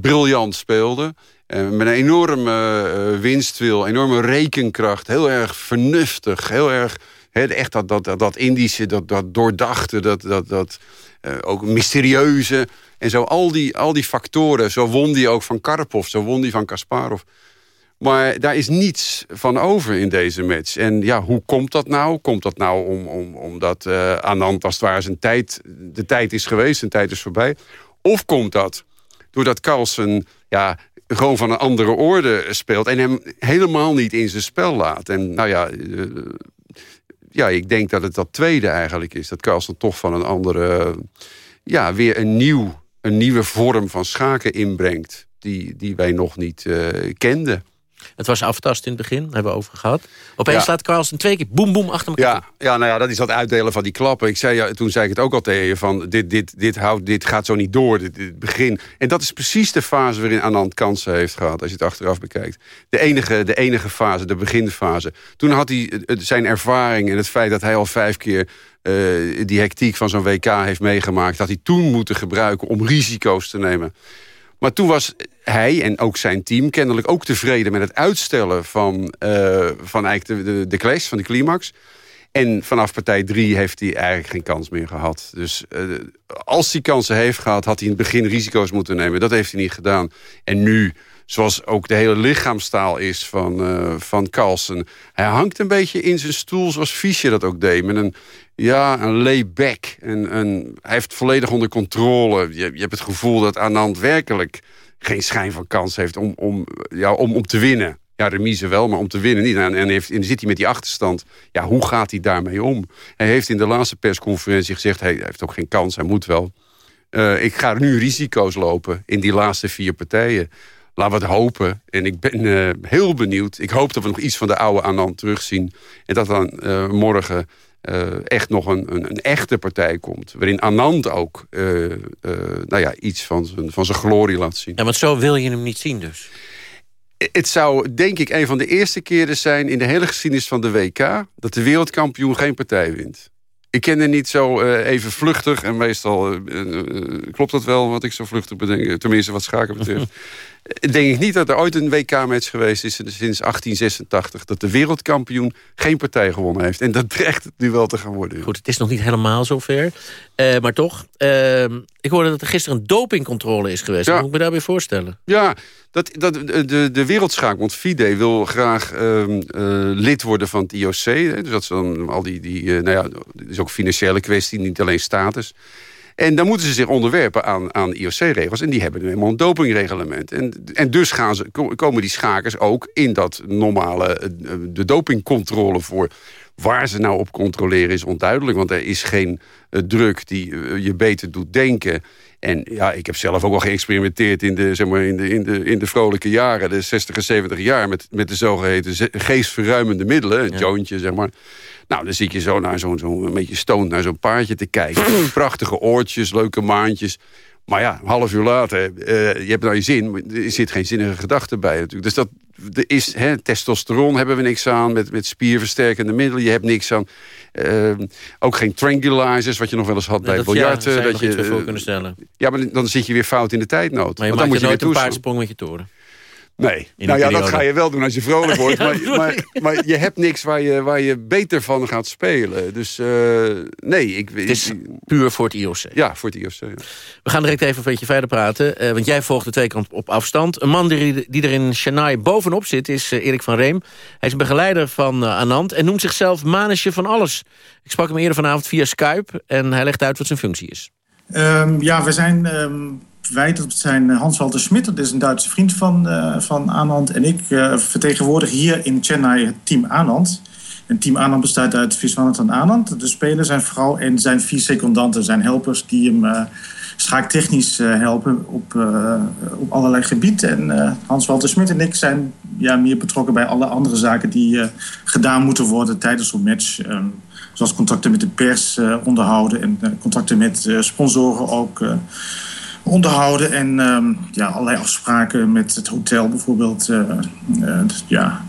briljant speelde. Eh, met een enorme eh, winstwil, enorme rekenkracht. Heel erg vernuftig, heel erg... echt dat, dat, dat, Indische, dat, dat doordachte, dat, dat, dat eh, ook mysterieuze. En zo al die, al die factoren. Zo won die ook van Karpov, zo won die van Kasparov. Maar daar is niets van over in deze match. En ja, hoe komt dat nou? Komt dat nou om, om, omdat eh Anand als het ware zijn tijd... de tijd is geweest, zijn tijd is voorbij? Of komt dat doordat Carlsen ja, gewoon van een andere orde speelt... en hem helemaal niet in zijn spel laat? En nou ja... eh, ja, ik denk dat het dat tweede eigenlijk is. Dat Carlsen toch van een andere... ja, weer een, nieuw, een nieuwe vorm van schaken inbrengt... die, die wij nog niet eh, kenden. Het was aftast in het begin, hebben we over gehad. Opeens Ja. slaat Carlsen twee keer boem boem achter elkaar. Ja, ja, nou ja, dat is dat uitdelen van die klappen. Ik zei, ja, toen zei ik het ook al tegen je, van dit, dit, dit, houdt, dit gaat zo niet door, dit, dit begin. En dat is precies de fase waarin Anand kansen heeft gehad, als je het achteraf bekijkt. De enige, de enige fase, de beginfase. Toen had hij eh, eh, zijn ervaring en het feit dat hij al vijf keer eh, die hectiek van zo'n WK heeft meegemaakt... had hij toen moeten gebruiken om risico's te nemen. Maar toen was hij en ook zijn team kennelijk ook tevreden met het uitstellen van, eh, van eigenlijk de, de, clash, van de climax. En vanaf partij drie heeft hij eigenlijk geen kans meer gehad. Dus eh, als hij kansen heeft gehad, had hij in het begin risico's moeten nemen. Dat heeft hij niet gedaan. En nu, zoals ook de hele lichaamstaal is van, eh, van Carlsen... hij hangt een beetje in zijn stoel zoals Fischer dat ook deed. Met een, ja, een lay-back. En, een, hij heeft volledig onder controle. Je, je hebt het gevoel dat Anand werkelijk geen schijn van kans heeft om, om, ja, om, om te winnen. Ja, remise wel, maar om te winnen niet. En, en, heeft, en zit hij met die achterstand. Ja, hoe gaat hij daarmee om? Hij heeft in de laatste persconferentie gezegd... Hij heeft ook geen kans, hij moet wel. Eh, ik ga nu risico's lopen in die laatste vier partijen. Laten we het hopen. En ik ben eh, heel benieuwd. Ik hoop dat we nog iets van de oude Anand terugzien. En dat dan eh, morgen eh, echt nog een, een, een echte partij komt. Waarin Anand ook eh, eh, nou ja, iets van zijn, van zijn glorie laat zien. Ja, want zo wil je hem niet zien dus. Het zou denk ik een van de eerste keren zijn in de hele geschiedenis van de WK... dat de wereldkampioen geen partij wint. Ik ken er niet zo even vluchtig. En meestal klopt dat wel wat ik zo vluchtig bedenk. Tenminste wat schaken betreft. Eh, denk ik niet dat er ooit een WK-match geweest is sinds 1886... dat de wereldkampioen geen partij gewonnen heeft. En dat dreigt het nu wel te gaan worden. Goed, het is nog niet helemaal zover. Eh maar toch, eh, ik hoorde dat er gisteren een dopingcontrole is geweest. Ja. Moet ik me daarbij voorstellen? Ja, dat, dat, de, de wereldschaakbond FIDE wil graag ehm, eh, lid worden van het IOC. Hè, dus dat ze dan al die, die eh, nou ja, het is ook financiële kwestie, niet alleen status. En dan moeten ze zich onderwerpen aan, aan IOC-regels. En die hebben nu helemaal een dopingreglement. En, en dus gaan ze, ko- komen die schakers ook in dat normale, eh, de dopingcontrole voor. Waar ze nou op controleren is onduidelijk. Want er is geen eh, druk die eh, je beter doet denken. En ja, ik heb zelf ook al geëxperimenteerd in de, zeg maar, in de, in de, in de vrolijke jaren, de 60 en 70 jaar, met, met de zogeheten geestverruimende middelen, een jointje, zeg maar. Nou, dan zit je zo naar zo'n zo een beetje stoned naar zo'n paardje te kijken. Prachtige oortjes, leuke maandjes. Maar ja, een half uur later, eh, je hebt nou je zin, er zit geen zinnige gedachte bij natuurlijk. Dus dat er is, hè, testosteron hebben we niks aan, met, met spierversterkende middelen, je hebt niks aan. Eh, ook geen tranquilizers, wat je nog wel eens had bij dat, biljarten. ja, dat je, voor eh, kunnen stellen. ja, maar dan zit je weer fout in de tijdnood. Maar je Want dan maakt moet je nooit een toestaan. paardsprong met je toren. Nee, nou ja, dat ga je wel doen als je vrolijk wordt. Ja, maar, maar, maar je hebt niks waar je, waar je beter van gaat spelen. Dus eh, nee, ik... Het is puur voor het IOC. Ja, voor het IOC. ja. We gaan direct even een beetje verder praten. eh, want jij volgt de tweekant op afstand. Een man die, die er in Chennai bovenop zit is eh, Erik van Reem. Hij is een begeleider van Anand en noemt zichzelf manesje van alles. Ik sprak hem eerder vanavond via Skype en hij legt uit wat zijn functie is. Ehm, ja, we zijn, ehm wij, zijn Hans-Walter Schmidt, dat is een Duitse vriend van, eh, van Anand. En ik eh, vertegenwoordig hier in Chennai het team Anand. En team Anand bestaat uit Viswanathan Anand, de speler, zijn vrouw en zijn vier secondanten, zijn helpers die hem eh, schaaktechnisch eh, helpen op, eh, op allerlei gebieden. En eh, Hans-Walter Schmidt en ik zijn ja, meer betrokken bij alle andere zaken die eh, gedaan moeten worden tijdens zo'n match. Ehm, zoals contacten met de pers eh, onderhouden en eh, contacten met eh, sponsoren ook. Onderhouden. En ehm, ja, allerlei afspraken met het hotel bijvoorbeeld. eh, ja,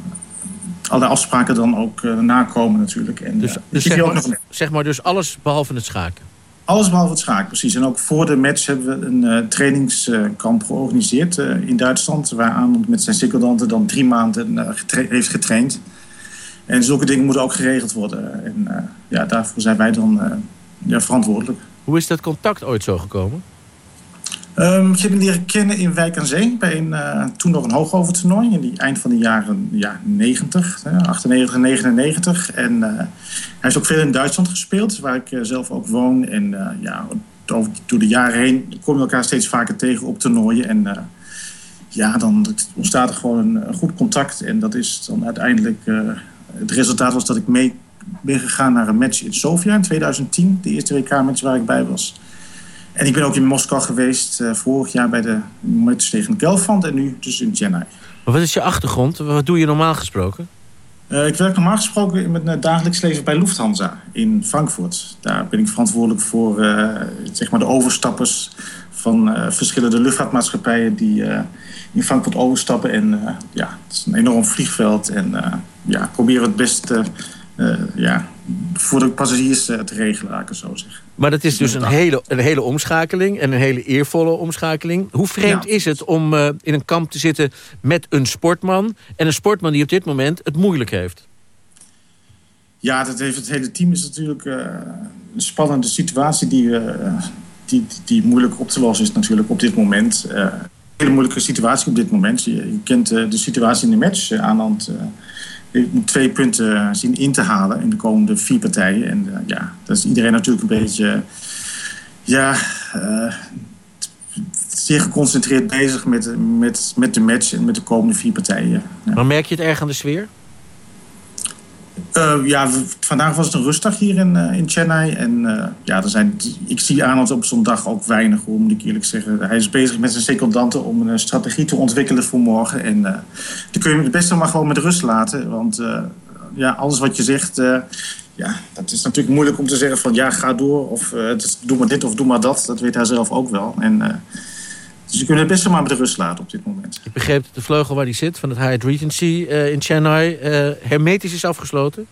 allerlei afspraken dan ook eh, nakomen natuurlijk. En, Dus, dus zeg, ook maar, nog zeg maar dus alles behalve het schaken. alles behalve het schaak, precies. En ook voor de match hebben we een trainingskamp georganiseerd in Duitsland. Waar Arnold met zijn cirkeldanten dan drie maanden getra- heeft getraind. En zulke dingen moeten ook geregeld worden. En ja, daarvoor zijn wij dan ja, verantwoordelijk. Hoe is dat contact ooit zo gekomen? Ik heb hem leren kennen in Wijk aan Zee. Bij een, eh, toen nog een hoogovertoernooi. In die eind van de jaren ja, 90. eh, 98 en 99. En eh, hij heeft ook veel in Duitsland gespeeld. Waar ik eh, zelf ook woon. En ja, over, door de jaren heen kom je elkaar steeds vaker tegen op toernooien. En ja, dan ontstaat er gewoon een, goed contact. En dat is dan uiteindelijk... het resultaat was dat ik mee ben gegaan naar een match in Sofia in 2010. De eerste WK-match waar ik bij was. En ik ben ook in Moskou geweest eh, vorig jaar bij de match tegen Gelfand en nu dus in Chennai. Maar wat is je achtergrond? Wat doe je normaal gesproken? Eh, ik werk normaal gesproken in mijn eh, dagelijks leven bij Lufthansa in Frankfurt. Daar ben ik verantwoordelijk voor zeg maar de overstappers van verschillende luchtvaartmaatschappijen die in Frankfurt overstappen. En ja, het is een enorm vliegveld en ja, proberen we het beste ja, voor de passagiers te regelen, laat ik het zo zeggen. Maar dat is dus een hele, een hele omschakeling en een hele eervolle omschakeling. Hoe vreemd Ja. is het om eh, in een kamp te zitten met een sportman... en een sportman die op dit moment het moeilijk heeft? Ja, dat heeft het hele team is natuurlijk eh, spannende situatie die, eh, die, die moeilijk op te lossen is natuurlijk op dit moment. Een hele moeilijke situatie op dit moment. Je, je kent de situatie in de match. Heeft twee punten zien in te halen in de komende vier partijen. En uh, ja, dat is iedereen natuurlijk een beetje... ja, uh, zeer geconcentreerd bezig met, met, met de match en met de komende vier partijen. Maar merk je het erg aan de sfeer? Uh, ja, vandaag was het een rustdag hier in, uh, in Chennai. En uh, ja, er zijn, ik zie Arnold op zo'n dag ook weinig, hoe moet ik eerlijk zeggen. Hij is bezig met zijn secundanten om een strategie te ontwikkelen voor morgen. En dan kun je het beste maar gewoon met rust laten. Want ja, alles wat je zegt, ja, dat is natuurlijk moeilijk om te zeggen van ja, ga door. Of doe maar dit of doe maar dat. Dat weet hij zelf ook wel. En dus je kunt het beste maar met rust laten op dit moment. Ik begreep dat de vleugel waar die zit, van het Hyatt Regency uh, in Chennai, uh, hermetisch is afgesloten?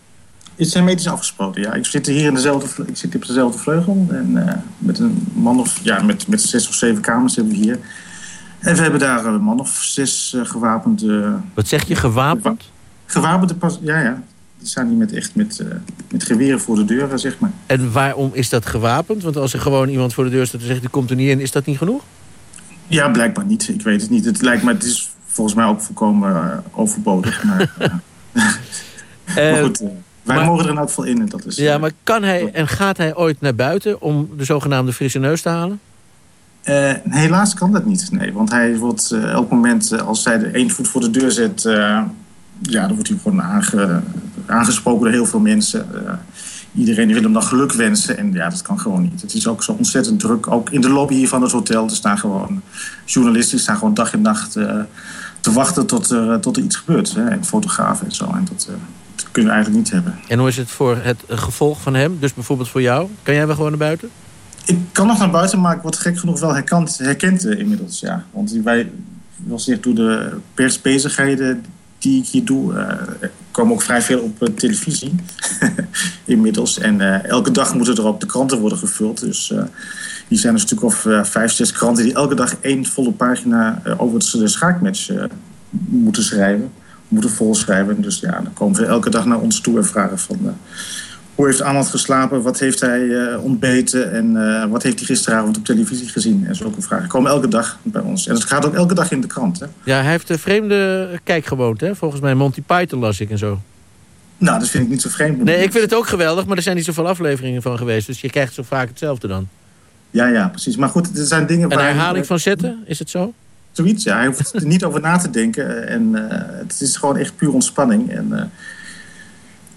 Het is hermetisch afgesloten, ja. Ik zit hier in dezelfde, ik zit op dezelfde vleugel. En uh, met een man of, ja, met, met zes of zeven kamers hebben we hier. En we hebben daar een man of zes gewapend... Wat zeg je, gewapend? Gewapende, pas, ja, ja. Die staan hier met, echt met, met geweren voor de deur, zeg maar. En waarom is dat gewapend? Want als er gewoon iemand voor de deur staat en zegt, die komt er niet in, is dat niet genoeg? Ja, blijkbaar niet. Ik weet het niet. Het lijkt me, het is volgens mij ook volkomen uh, overbodig. Maar, uh, maar goed, wij maar, mogen er in elk geval in. En dat is, ja, maar kan hij en gaat hij ooit naar buiten om de zogenaamde frisse neus te halen? Uh, helaas kan dat niet, nee. Want hij wordt uh, elk moment, uh, als hij de één voet voor de deur zet... ja, dan wordt hij gewoon aange, aangesproken door heel veel mensen. Iedereen wil hem dan geluk wensen. En ja, dat kan gewoon niet. Het is ook zo ontzettend druk. Ook in de lobby hier van het hotel. Er staan gewoon journalisten staan gewoon dag en nacht te wachten tot, tot er iets gebeurt. Hè? En fotografen en zo. En dat, dat kunnen we eigenlijk niet hebben. En hoe is het voor het gevolg van hem? Dus bijvoorbeeld voor jou? Kan jij wel gewoon naar buiten? Ik kan nog naar buiten, maar ik word gek genoeg wel herkend, herkend inmiddels, ja. Want wij, zoals gezegd, door de persbezigheden die ik hier doe... Komen ook vrij veel op uh, televisie inmiddels. En uh, elke dag moeten er ook de kranten worden gevuld. Dus uh, hier zijn er stuk of vijf, zes kranten... die elke dag één volle pagina over de schaakmatch moeten schrijven. Moeten volschrijven. Dus ja, dan komen ze elke dag naar ons toe en vragen van... Hoe heeft Arnold geslapen? Wat heeft hij uh, ontbeten? En uh, wat heeft hij gisteravond op televisie gezien? En zulke vragen komen elke dag bij ons. En het gaat ook elke dag in de krant. Hè? Ja, hij heeft een vreemde kijkgewoonte. Hè? Volgens mij Monty Python las ik en zo. Nou, dat vind ik niet zo vreemd. Nee, ik vind het ook geweldig, maar er zijn niet zoveel afleveringen van geweest. Dus je krijgt zo vaak hetzelfde dan. Ja, ja, precies. Maar goed, er zijn dingen een waar... Een herhaling van zetten, is het zo? Zoiets, ja. Hij hoeft er niet over na te denken. En uh, het is gewoon echt puur ontspanning. En... Uh,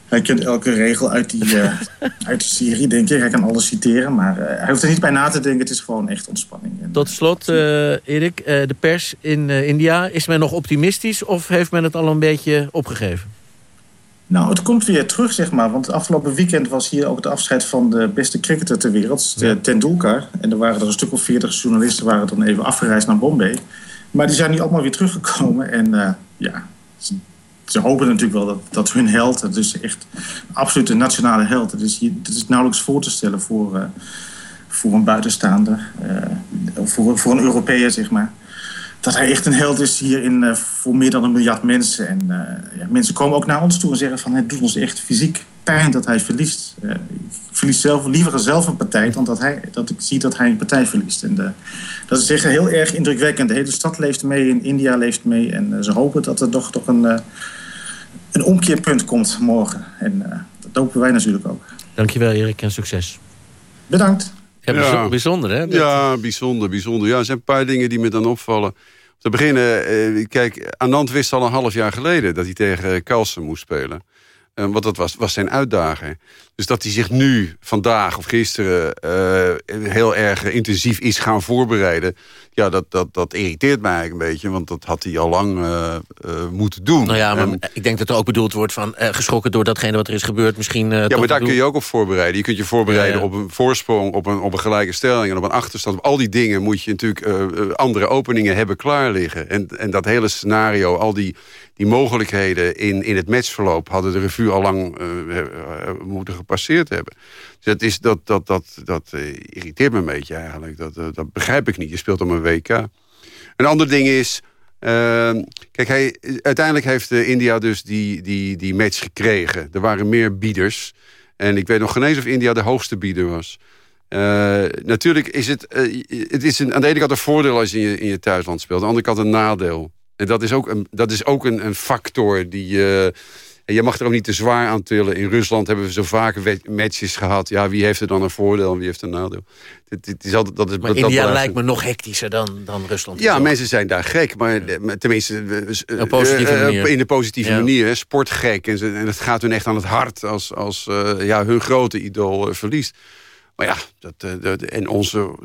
hij kent elke regel uit die, uh, uit die serie, denk ik. Hij kan alles citeren, maar uh, hij hoeft er niet bij na te denken. Het is gewoon echt ontspanning. Tot slot, uh, Erik, de pers in India. Is men nog optimistisch of heeft men het al een beetje opgegeven? Nou, het komt weer terug, zeg maar. Want afgelopen weekend was hier ook het afscheid van de beste cricketer ter wereld, de Tendulkar. En er waren er een stuk of veertig journalisten waren dan even afgereisd naar Bombay. Maar die zijn nu allemaal weer teruggekomen. En ja, ze, hopen natuurlijk wel dat, dat hun held, het is echt een absolute nationale held. Het is, het is nauwelijks voor te stellen voor, uh, voor een buitenstaander, uh, voor, voor een Europeër, zeg maar dat hij echt een held is hier in, uh, voor meer dan een miljard mensen. En uh, ja, mensen komen ook naar ons toe en zeggen van... het doet ons echt fysiek pijn dat hij verliest. Uh, ik verlies zelf, liever zelf een partij dan dat, hij, dat ik zie dat hij een partij verliest. En dat is echt heel erg indrukwekkend. De hele stad leeft mee, in India leeft mee. En ze hopen dat er toch, toch een, een omkeerpunt komt morgen. En dat hopen wij natuurlijk ook. Dankjewel Erik en succes. Bedankt. Ja, ja, bijzonder hè? Ja, bijzonder, bijzonder. Ja, er zijn een paar dingen die me dan opvallen. Om te beginnen, eh, kijk, Anand wist al een half jaar geleden... dat hij tegen Carlsen moest spelen. Uh, want dat was, was zijn uitdaging. Dus dat hij zich nu, vandaag of gisteren... Uh, heel erg intensief is gaan voorbereiden... ja, dat, dat, dat irriteert mij eigenlijk een beetje. Want dat had hij al lang uh, moeten doen. Nou ja, maar en, ik denk dat er ook bedoeld wordt van... geschrokken door datgene wat er is gebeurd. Misschien, ja, maar daar kun je ook op voorbereiden. Je kunt je voorbereiden ja, ja. op een voorsprong, op een, op een gelijke stelling... en op een achterstand. Op al die dingen moet je natuurlijk andere openingen hebben klaar liggen. En, en dat hele scenario, al die die mogelijkheden in, in het matchverloop... hadden de revue al lang uh, moeten gepasseerd hebben. Dus dat, is, dat, dat, dat, dat uh, irriteert me een beetje eigenlijk. Dat, dat begrijp ik niet. Je speelt om een WK. Een ander ding is... kijk, hij, uiteindelijk heeft India dus die, die, die match gekregen. Er waren meer bieders. En ik weet nog geen eens of India de hoogste bieder was. natuurlijk is het, het is een, aan de ene kant een voordeel als je in je, in je thuisland speelt. Aan de andere kant een nadeel. En dat is ook een, dat is ook een, een factor die... En je mag er ook niet te zwaar aan tillen. In Rusland hebben we zo vaak matches gehad. Ja, wie heeft er dan een voordeel en wie heeft een nadeel? Het, het is altijd, dat is, maar dat India lijkt me nog hectischer dan, dan Rusland. Ja, mensen zijn daar gek. Maar tenminste, positieve uh, in de positieve ja. manier. Hè, sportgek. En, en het gaat hun echt aan het hart als, als ja, hun grote idool verliest. Maar ja, dat, dat, en onze,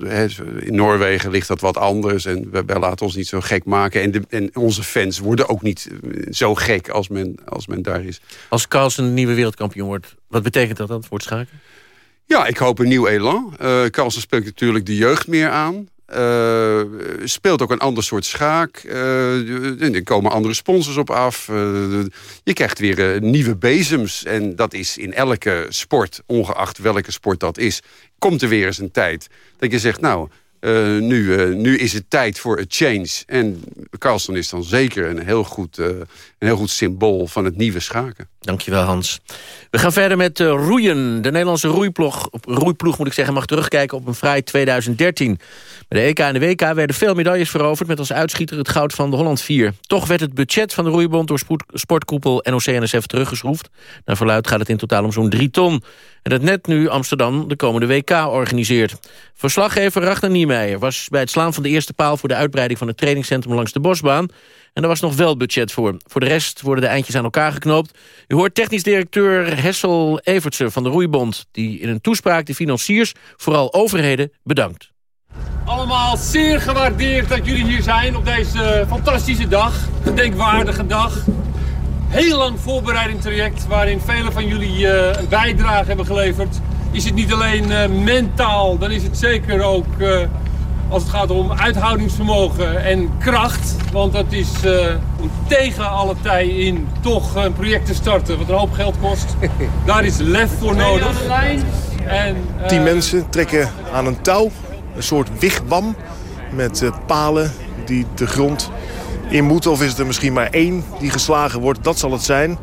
in Noorwegen ligt dat wat anders. En we, wij laten ons niet zo gek maken. En, de, en onze fans worden ook niet zo gek als men, als men daar is. Als Carlsen een nieuwe wereldkampioen wordt, wat betekent dat dan voor het schaken? Ja, ik hoop een nieuw elan. Uh, Carlsen spreekt natuurlijk de jeugd meer aan. Uh, speelt ook een ander soort schaak. Uh, er komen andere sponsors op af. Uh, je krijgt weer nieuwe bezems. En dat is in elke sport, ongeacht welke sport dat is... komt er weer eens een tijd dat je zegt... nou, uh, nu, uh, nu is het tijd voor een change. En Carlsen is dan zeker een heel, goed, uh, een heel goed symbool van het nieuwe schaken. Dankjewel Hans. We gaan verder met roeien. De Nederlandse roeiploeg, roeiploeg moet ik zeggen, mag terugkijken op een vrij 2013. Bij de EK en de WK werden veel medailles veroverd... met als uitschieter het goud van de Holland 4. Toch werd het budget van de roeibond door sportkoepel NOC-NSF teruggeschroefd. Naar verluid gaat het in totaal om zo'n 3 ton. En dat net nu Amsterdam de komende WK organiseert. Verslaggever Ragnar Niemeyer was bij het slaan van de eerste paal... voor de uitbreiding van het trainingscentrum langs de Bosbaan. En daar was nog wel budget voor. Voor de rest worden de eindjes aan elkaar geknoopt. U hoort technisch directeur Hessel Evertsen van de Roeibond... die in een toespraak de financiers, vooral overheden, bedankt. Allemaal zeer gewaardeerd dat jullie hier zijn op deze fantastische dag. Gedenkwaardige dag. Heel lang voorbereiding traject waarin velen van jullie uh, een bijdrage hebben geleverd. Is het niet alleen uh, mentaal, dan is het zeker ook uh, als het gaat om uithoudingsvermogen en kracht. Want dat is om tegen alle tij in toch een project te starten wat een hoop geld kost. Daar is lef voor nodig. En, Tien mensen trekken aan een touw een soort wigwam met uh, palen die de grond in moeten. Of is het er misschien maar één die geslagen wordt, dat zal het zijn.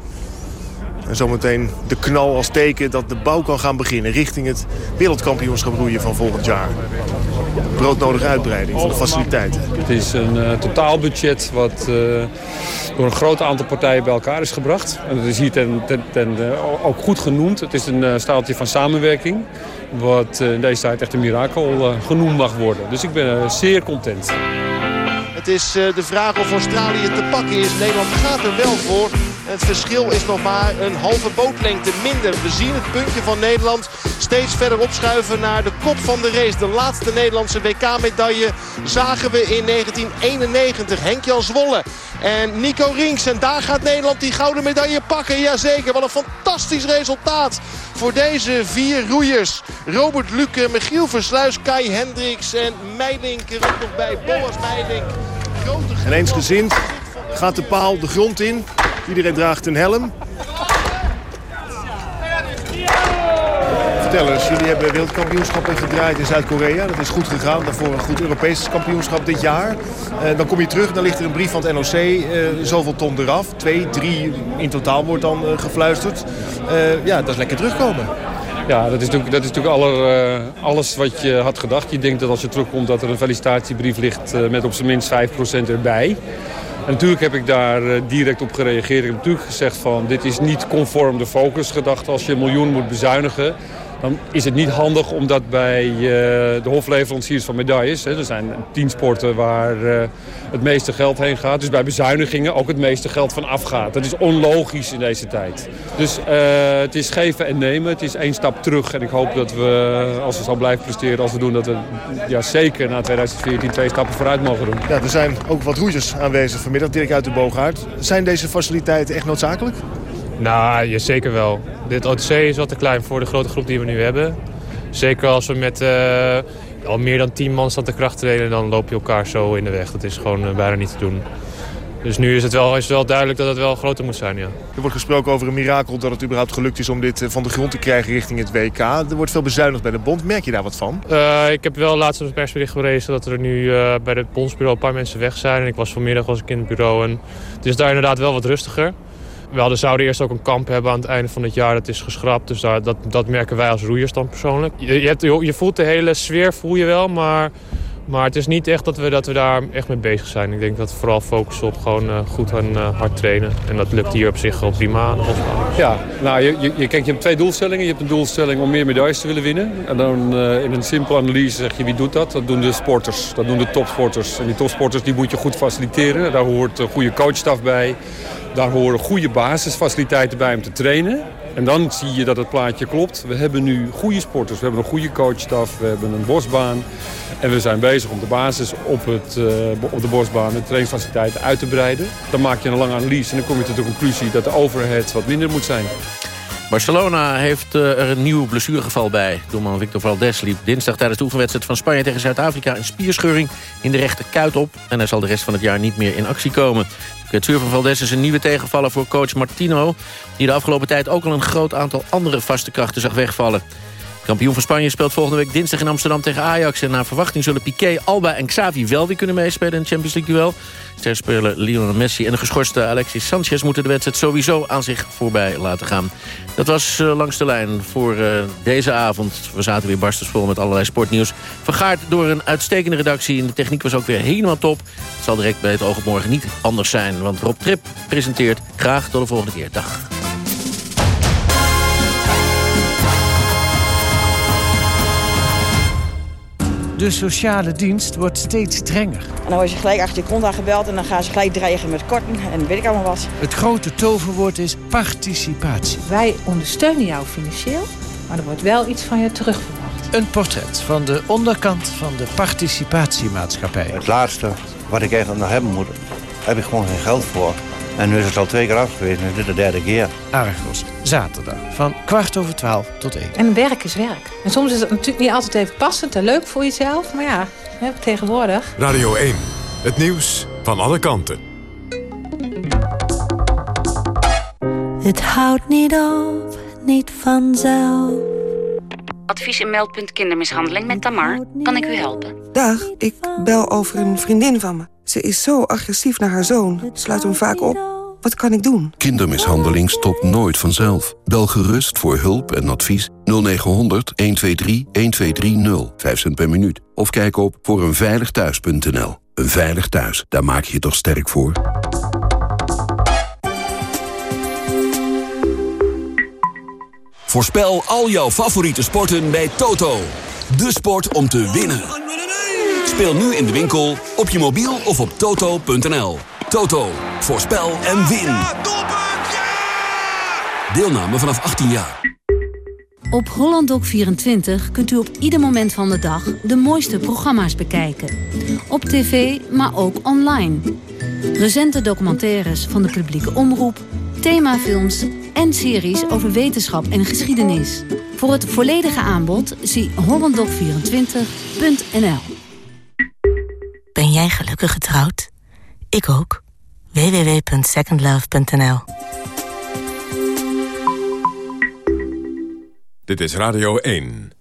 En zometeen de knal als teken dat de bouw kan gaan beginnen... richting het wereldkampioenschap roeien van volgend jaar. Broodnodige uitbreiding van de faciliteiten. Het is een uh, totaalbudget wat uh, door een groot aantal partijen bij elkaar is gebracht. En dat is hier ten, uh, ook goed genoemd. Het is een staaltje van samenwerking wat in deze tijd echt een mirakel genoemd mag worden. Dus ik ben zeer content. Het is de vraag of Australië te pakken is. Nederland gaat er wel voor. Het verschil is nog maar een halve bootlengte minder. We zien het puntje van Nederland steeds verder opschuiven naar de kop van de race. De laatste Nederlandse WK-medaille zagen we in 1991. Henk-Jan Zwolle en Nico Rinks. En daar gaat Nederland die gouden medaille pakken. Jazeker, wat een fantastisch resultaat voor deze vier roeiers. Robert Luke, Michiel Versluis, Kai Hendricks en Meilink er ook nog bij. Boas. Grote en eensgezind gaat de paal de grond in. Iedereen draagt een helm. Vertel eens, jullie hebben wereldkampioenschappen gedraaid in Zuid-Korea. Dat is goed gegaan. Daarvoor een goed Europees kampioenschap dit jaar. Uh, dan kom je terug, dan ligt er een brief van het NOC. Uh, zoveel ton eraf. Twee, drie in totaal wordt dan uh, gefluisterd. ja, dat is lekker terugkomen. Ja, dat is natuurlijk, dat is natuurlijk alles wat je had gedacht. Je denkt dat als je terugkomt dat er een felicitatiebrief ligt met op zijn minst 5% erbij. En natuurlijk heb ik daar direct op gereageerd. Ik heb natuurlijk gezegd van dit is niet conform de focus gedacht als je een miljoen moet bezuinigen dan is het niet handig om dat bij uh, de hofleveranciers van medailles... Hè, er zijn tien sporten waar uh, het meeste geld heen gaat... dus bij bezuinigingen ook het meeste geld van afgaat. Dat is onlogisch in deze tijd. Dus uh, het is geven en nemen, het is één stap terug. En ik hoop dat we, als we zo blijven presteren als we doen... dat we ja, zeker na 2014 twee stappen vooruit mogen doen. Ja, er zijn ook wat roeiers aanwezig vanmiddag, Dirk uit de Boogaard. Zijn deze faciliteiten echt noodzakelijk? Nou, ja, zeker wel. Dit OTC is wat te klein voor de grote groep die we nu hebben. Zeker als we met uh, al meer dan 10 man staan te kracht trainen... dan loop je elkaar zo in de weg. Dat is gewoon uh, bijna niet te doen. Dus nu is het, wel, is het wel duidelijk dat het wel groter moet zijn, ja. Er wordt gesproken over een mirakel dat het überhaupt gelukt is om dit eh, van de grond te krijgen richting het WK. Er wordt veel bezuinigd bij de bond. Merk je daar wat van? Uh, ik heb wel laatst een persbericht gelezen dat er nu uh, bij het bondsbureau een paar mensen weg zijn. En ik was vanmiddag was ik in het bureau en het is daar inderdaad wel wat rustiger. We hadden, zouden eerst ook een kamp hebben aan het einde van het jaar. Dat is geschrapt, dus daar, dat, dat merken wij als roeiers dan persoonlijk. Je, hebt, je voelt de hele sfeer, voel je wel, maar... Maar het is niet echt dat we, dat we daar echt mee bezig zijn. Ik denk dat we vooral focussen op gewoon uh, goed en uh, hard trainen. En dat lukt hier op zich al prima Ja, nou, je, je, je, je hebt twee doelstellingen. Je hebt een doelstelling om meer medailles te willen winnen. En dan uh, in een simpele analyse zeg je wie doet dat? Dat doen de sporters. Dat doen de topsporters. En die topsporters die moet je goed faciliteren. Daar hoort een goede coachstaf bij. Daar horen goede basisfaciliteiten bij om te trainen. En dan zie je dat het plaatje klopt. We hebben nu goede sporters, we hebben een goede coachstaf, we hebben een bosbaan. En we zijn bezig om de basis op, het, uh, op de bosbaan, de trainingsfaciliteiten uit te breiden. Dan maak je een lange analyse en dan kom je tot de conclusie dat de overhead wat minder moet zijn. Barcelona heeft uh, er een nieuw blessuregeval bij. Doelman Victor Valdes liep dinsdag tijdens de oefenwedstrijd van Spanje tegen Zuid-Afrika... een spierscheuring in de rechter kuit op. En hij zal de rest van het jaar niet meer in actie komen. De kwetsuur van Valdes is een nieuwe tegenvaller voor coach Martino... die de afgelopen tijd ook al een groot aantal andere vaste krachten zag wegvallen. Kampioen van Spanje speelt volgende week dinsdag in Amsterdam tegen Ajax. En naar verwachting zullen Piqué, Alba en Xavi wel weer kunnen meespelen in het Champions League duel. Sterspeler Lionel Messi en de geschorste Alexis Sanchez moeten de wedstrijd sowieso aan zich voorbij laten gaan. Dat was uh, langs de lijn voor uh, deze avond. We zaten weer barstensvol met allerlei sportnieuws. Vergaard door een uitstekende redactie. En de techniek was ook weer helemaal top. Het zal direct bij het oog op morgen niet anders zijn. Want Rob Trip presenteert. Graag tot de volgende keer. Dag. De sociale dienst wordt steeds strenger. En dan word je gelijk achter je kont aangebeld en dan gaan ze gelijk dreigen met korting en weet ik allemaal wat. Het grote toverwoord is participatie. Wij ondersteunen jou financieel, maar er wordt wel iets van je terugverwacht. Een portret van de onderkant van de participatiemaatschappij. Het laatste wat ik eigenlijk nog hebben moet, heb ik gewoon geen geld voor. En nu is het al twee keer af geweest en dit is de derde keer. Argos, zaterdag, van kwart over twaalf tot één. En werk is werk. En soms is het natuurlijk niet altijd even passend en leuk voor jezelf. Maar ja, tegenwoordig. Radio 1, het nieuws van alle kanten. Het houdt niet op, niet vanzelf. Advies en meldpunt kindermishandeling met Tamar. Kan ik u helpen? Dag, ik bel over een vriendin van me. Ze is zo agressief naar haar zoon. Sluit hem vaak op. Wat kan ik doen? Kindermishandeling stopt nooit vanzelf. Bel gerust voor hulp en advies 0900 123 1230. 5 cent per minuut. Of kijk op voor eenveiligthuis.nl. Een veilig thuis, daar maak je je toch sterk voor? Voorspel al jouw favoriete sporten bij Toto. De sport om te winnen. Speel nu in de winkel, op je mobiel of op toto.nl. Toto, voorspel en win. Deelname vanaf 18 jaar. Op HollandDoc24 kunt u op ieder moment van de dag de mooiste programma's bekijken. Op tv, maar ook online. Recente documentaires van de publieke omroep, themafilms en series over wetenschap en geschiedenis. Voor het volledige aanbod zie hollanddoc24.nl Ben jij gelukkig getrouwd? Ik ook. www.secondlove.nl Dit is Radio 1.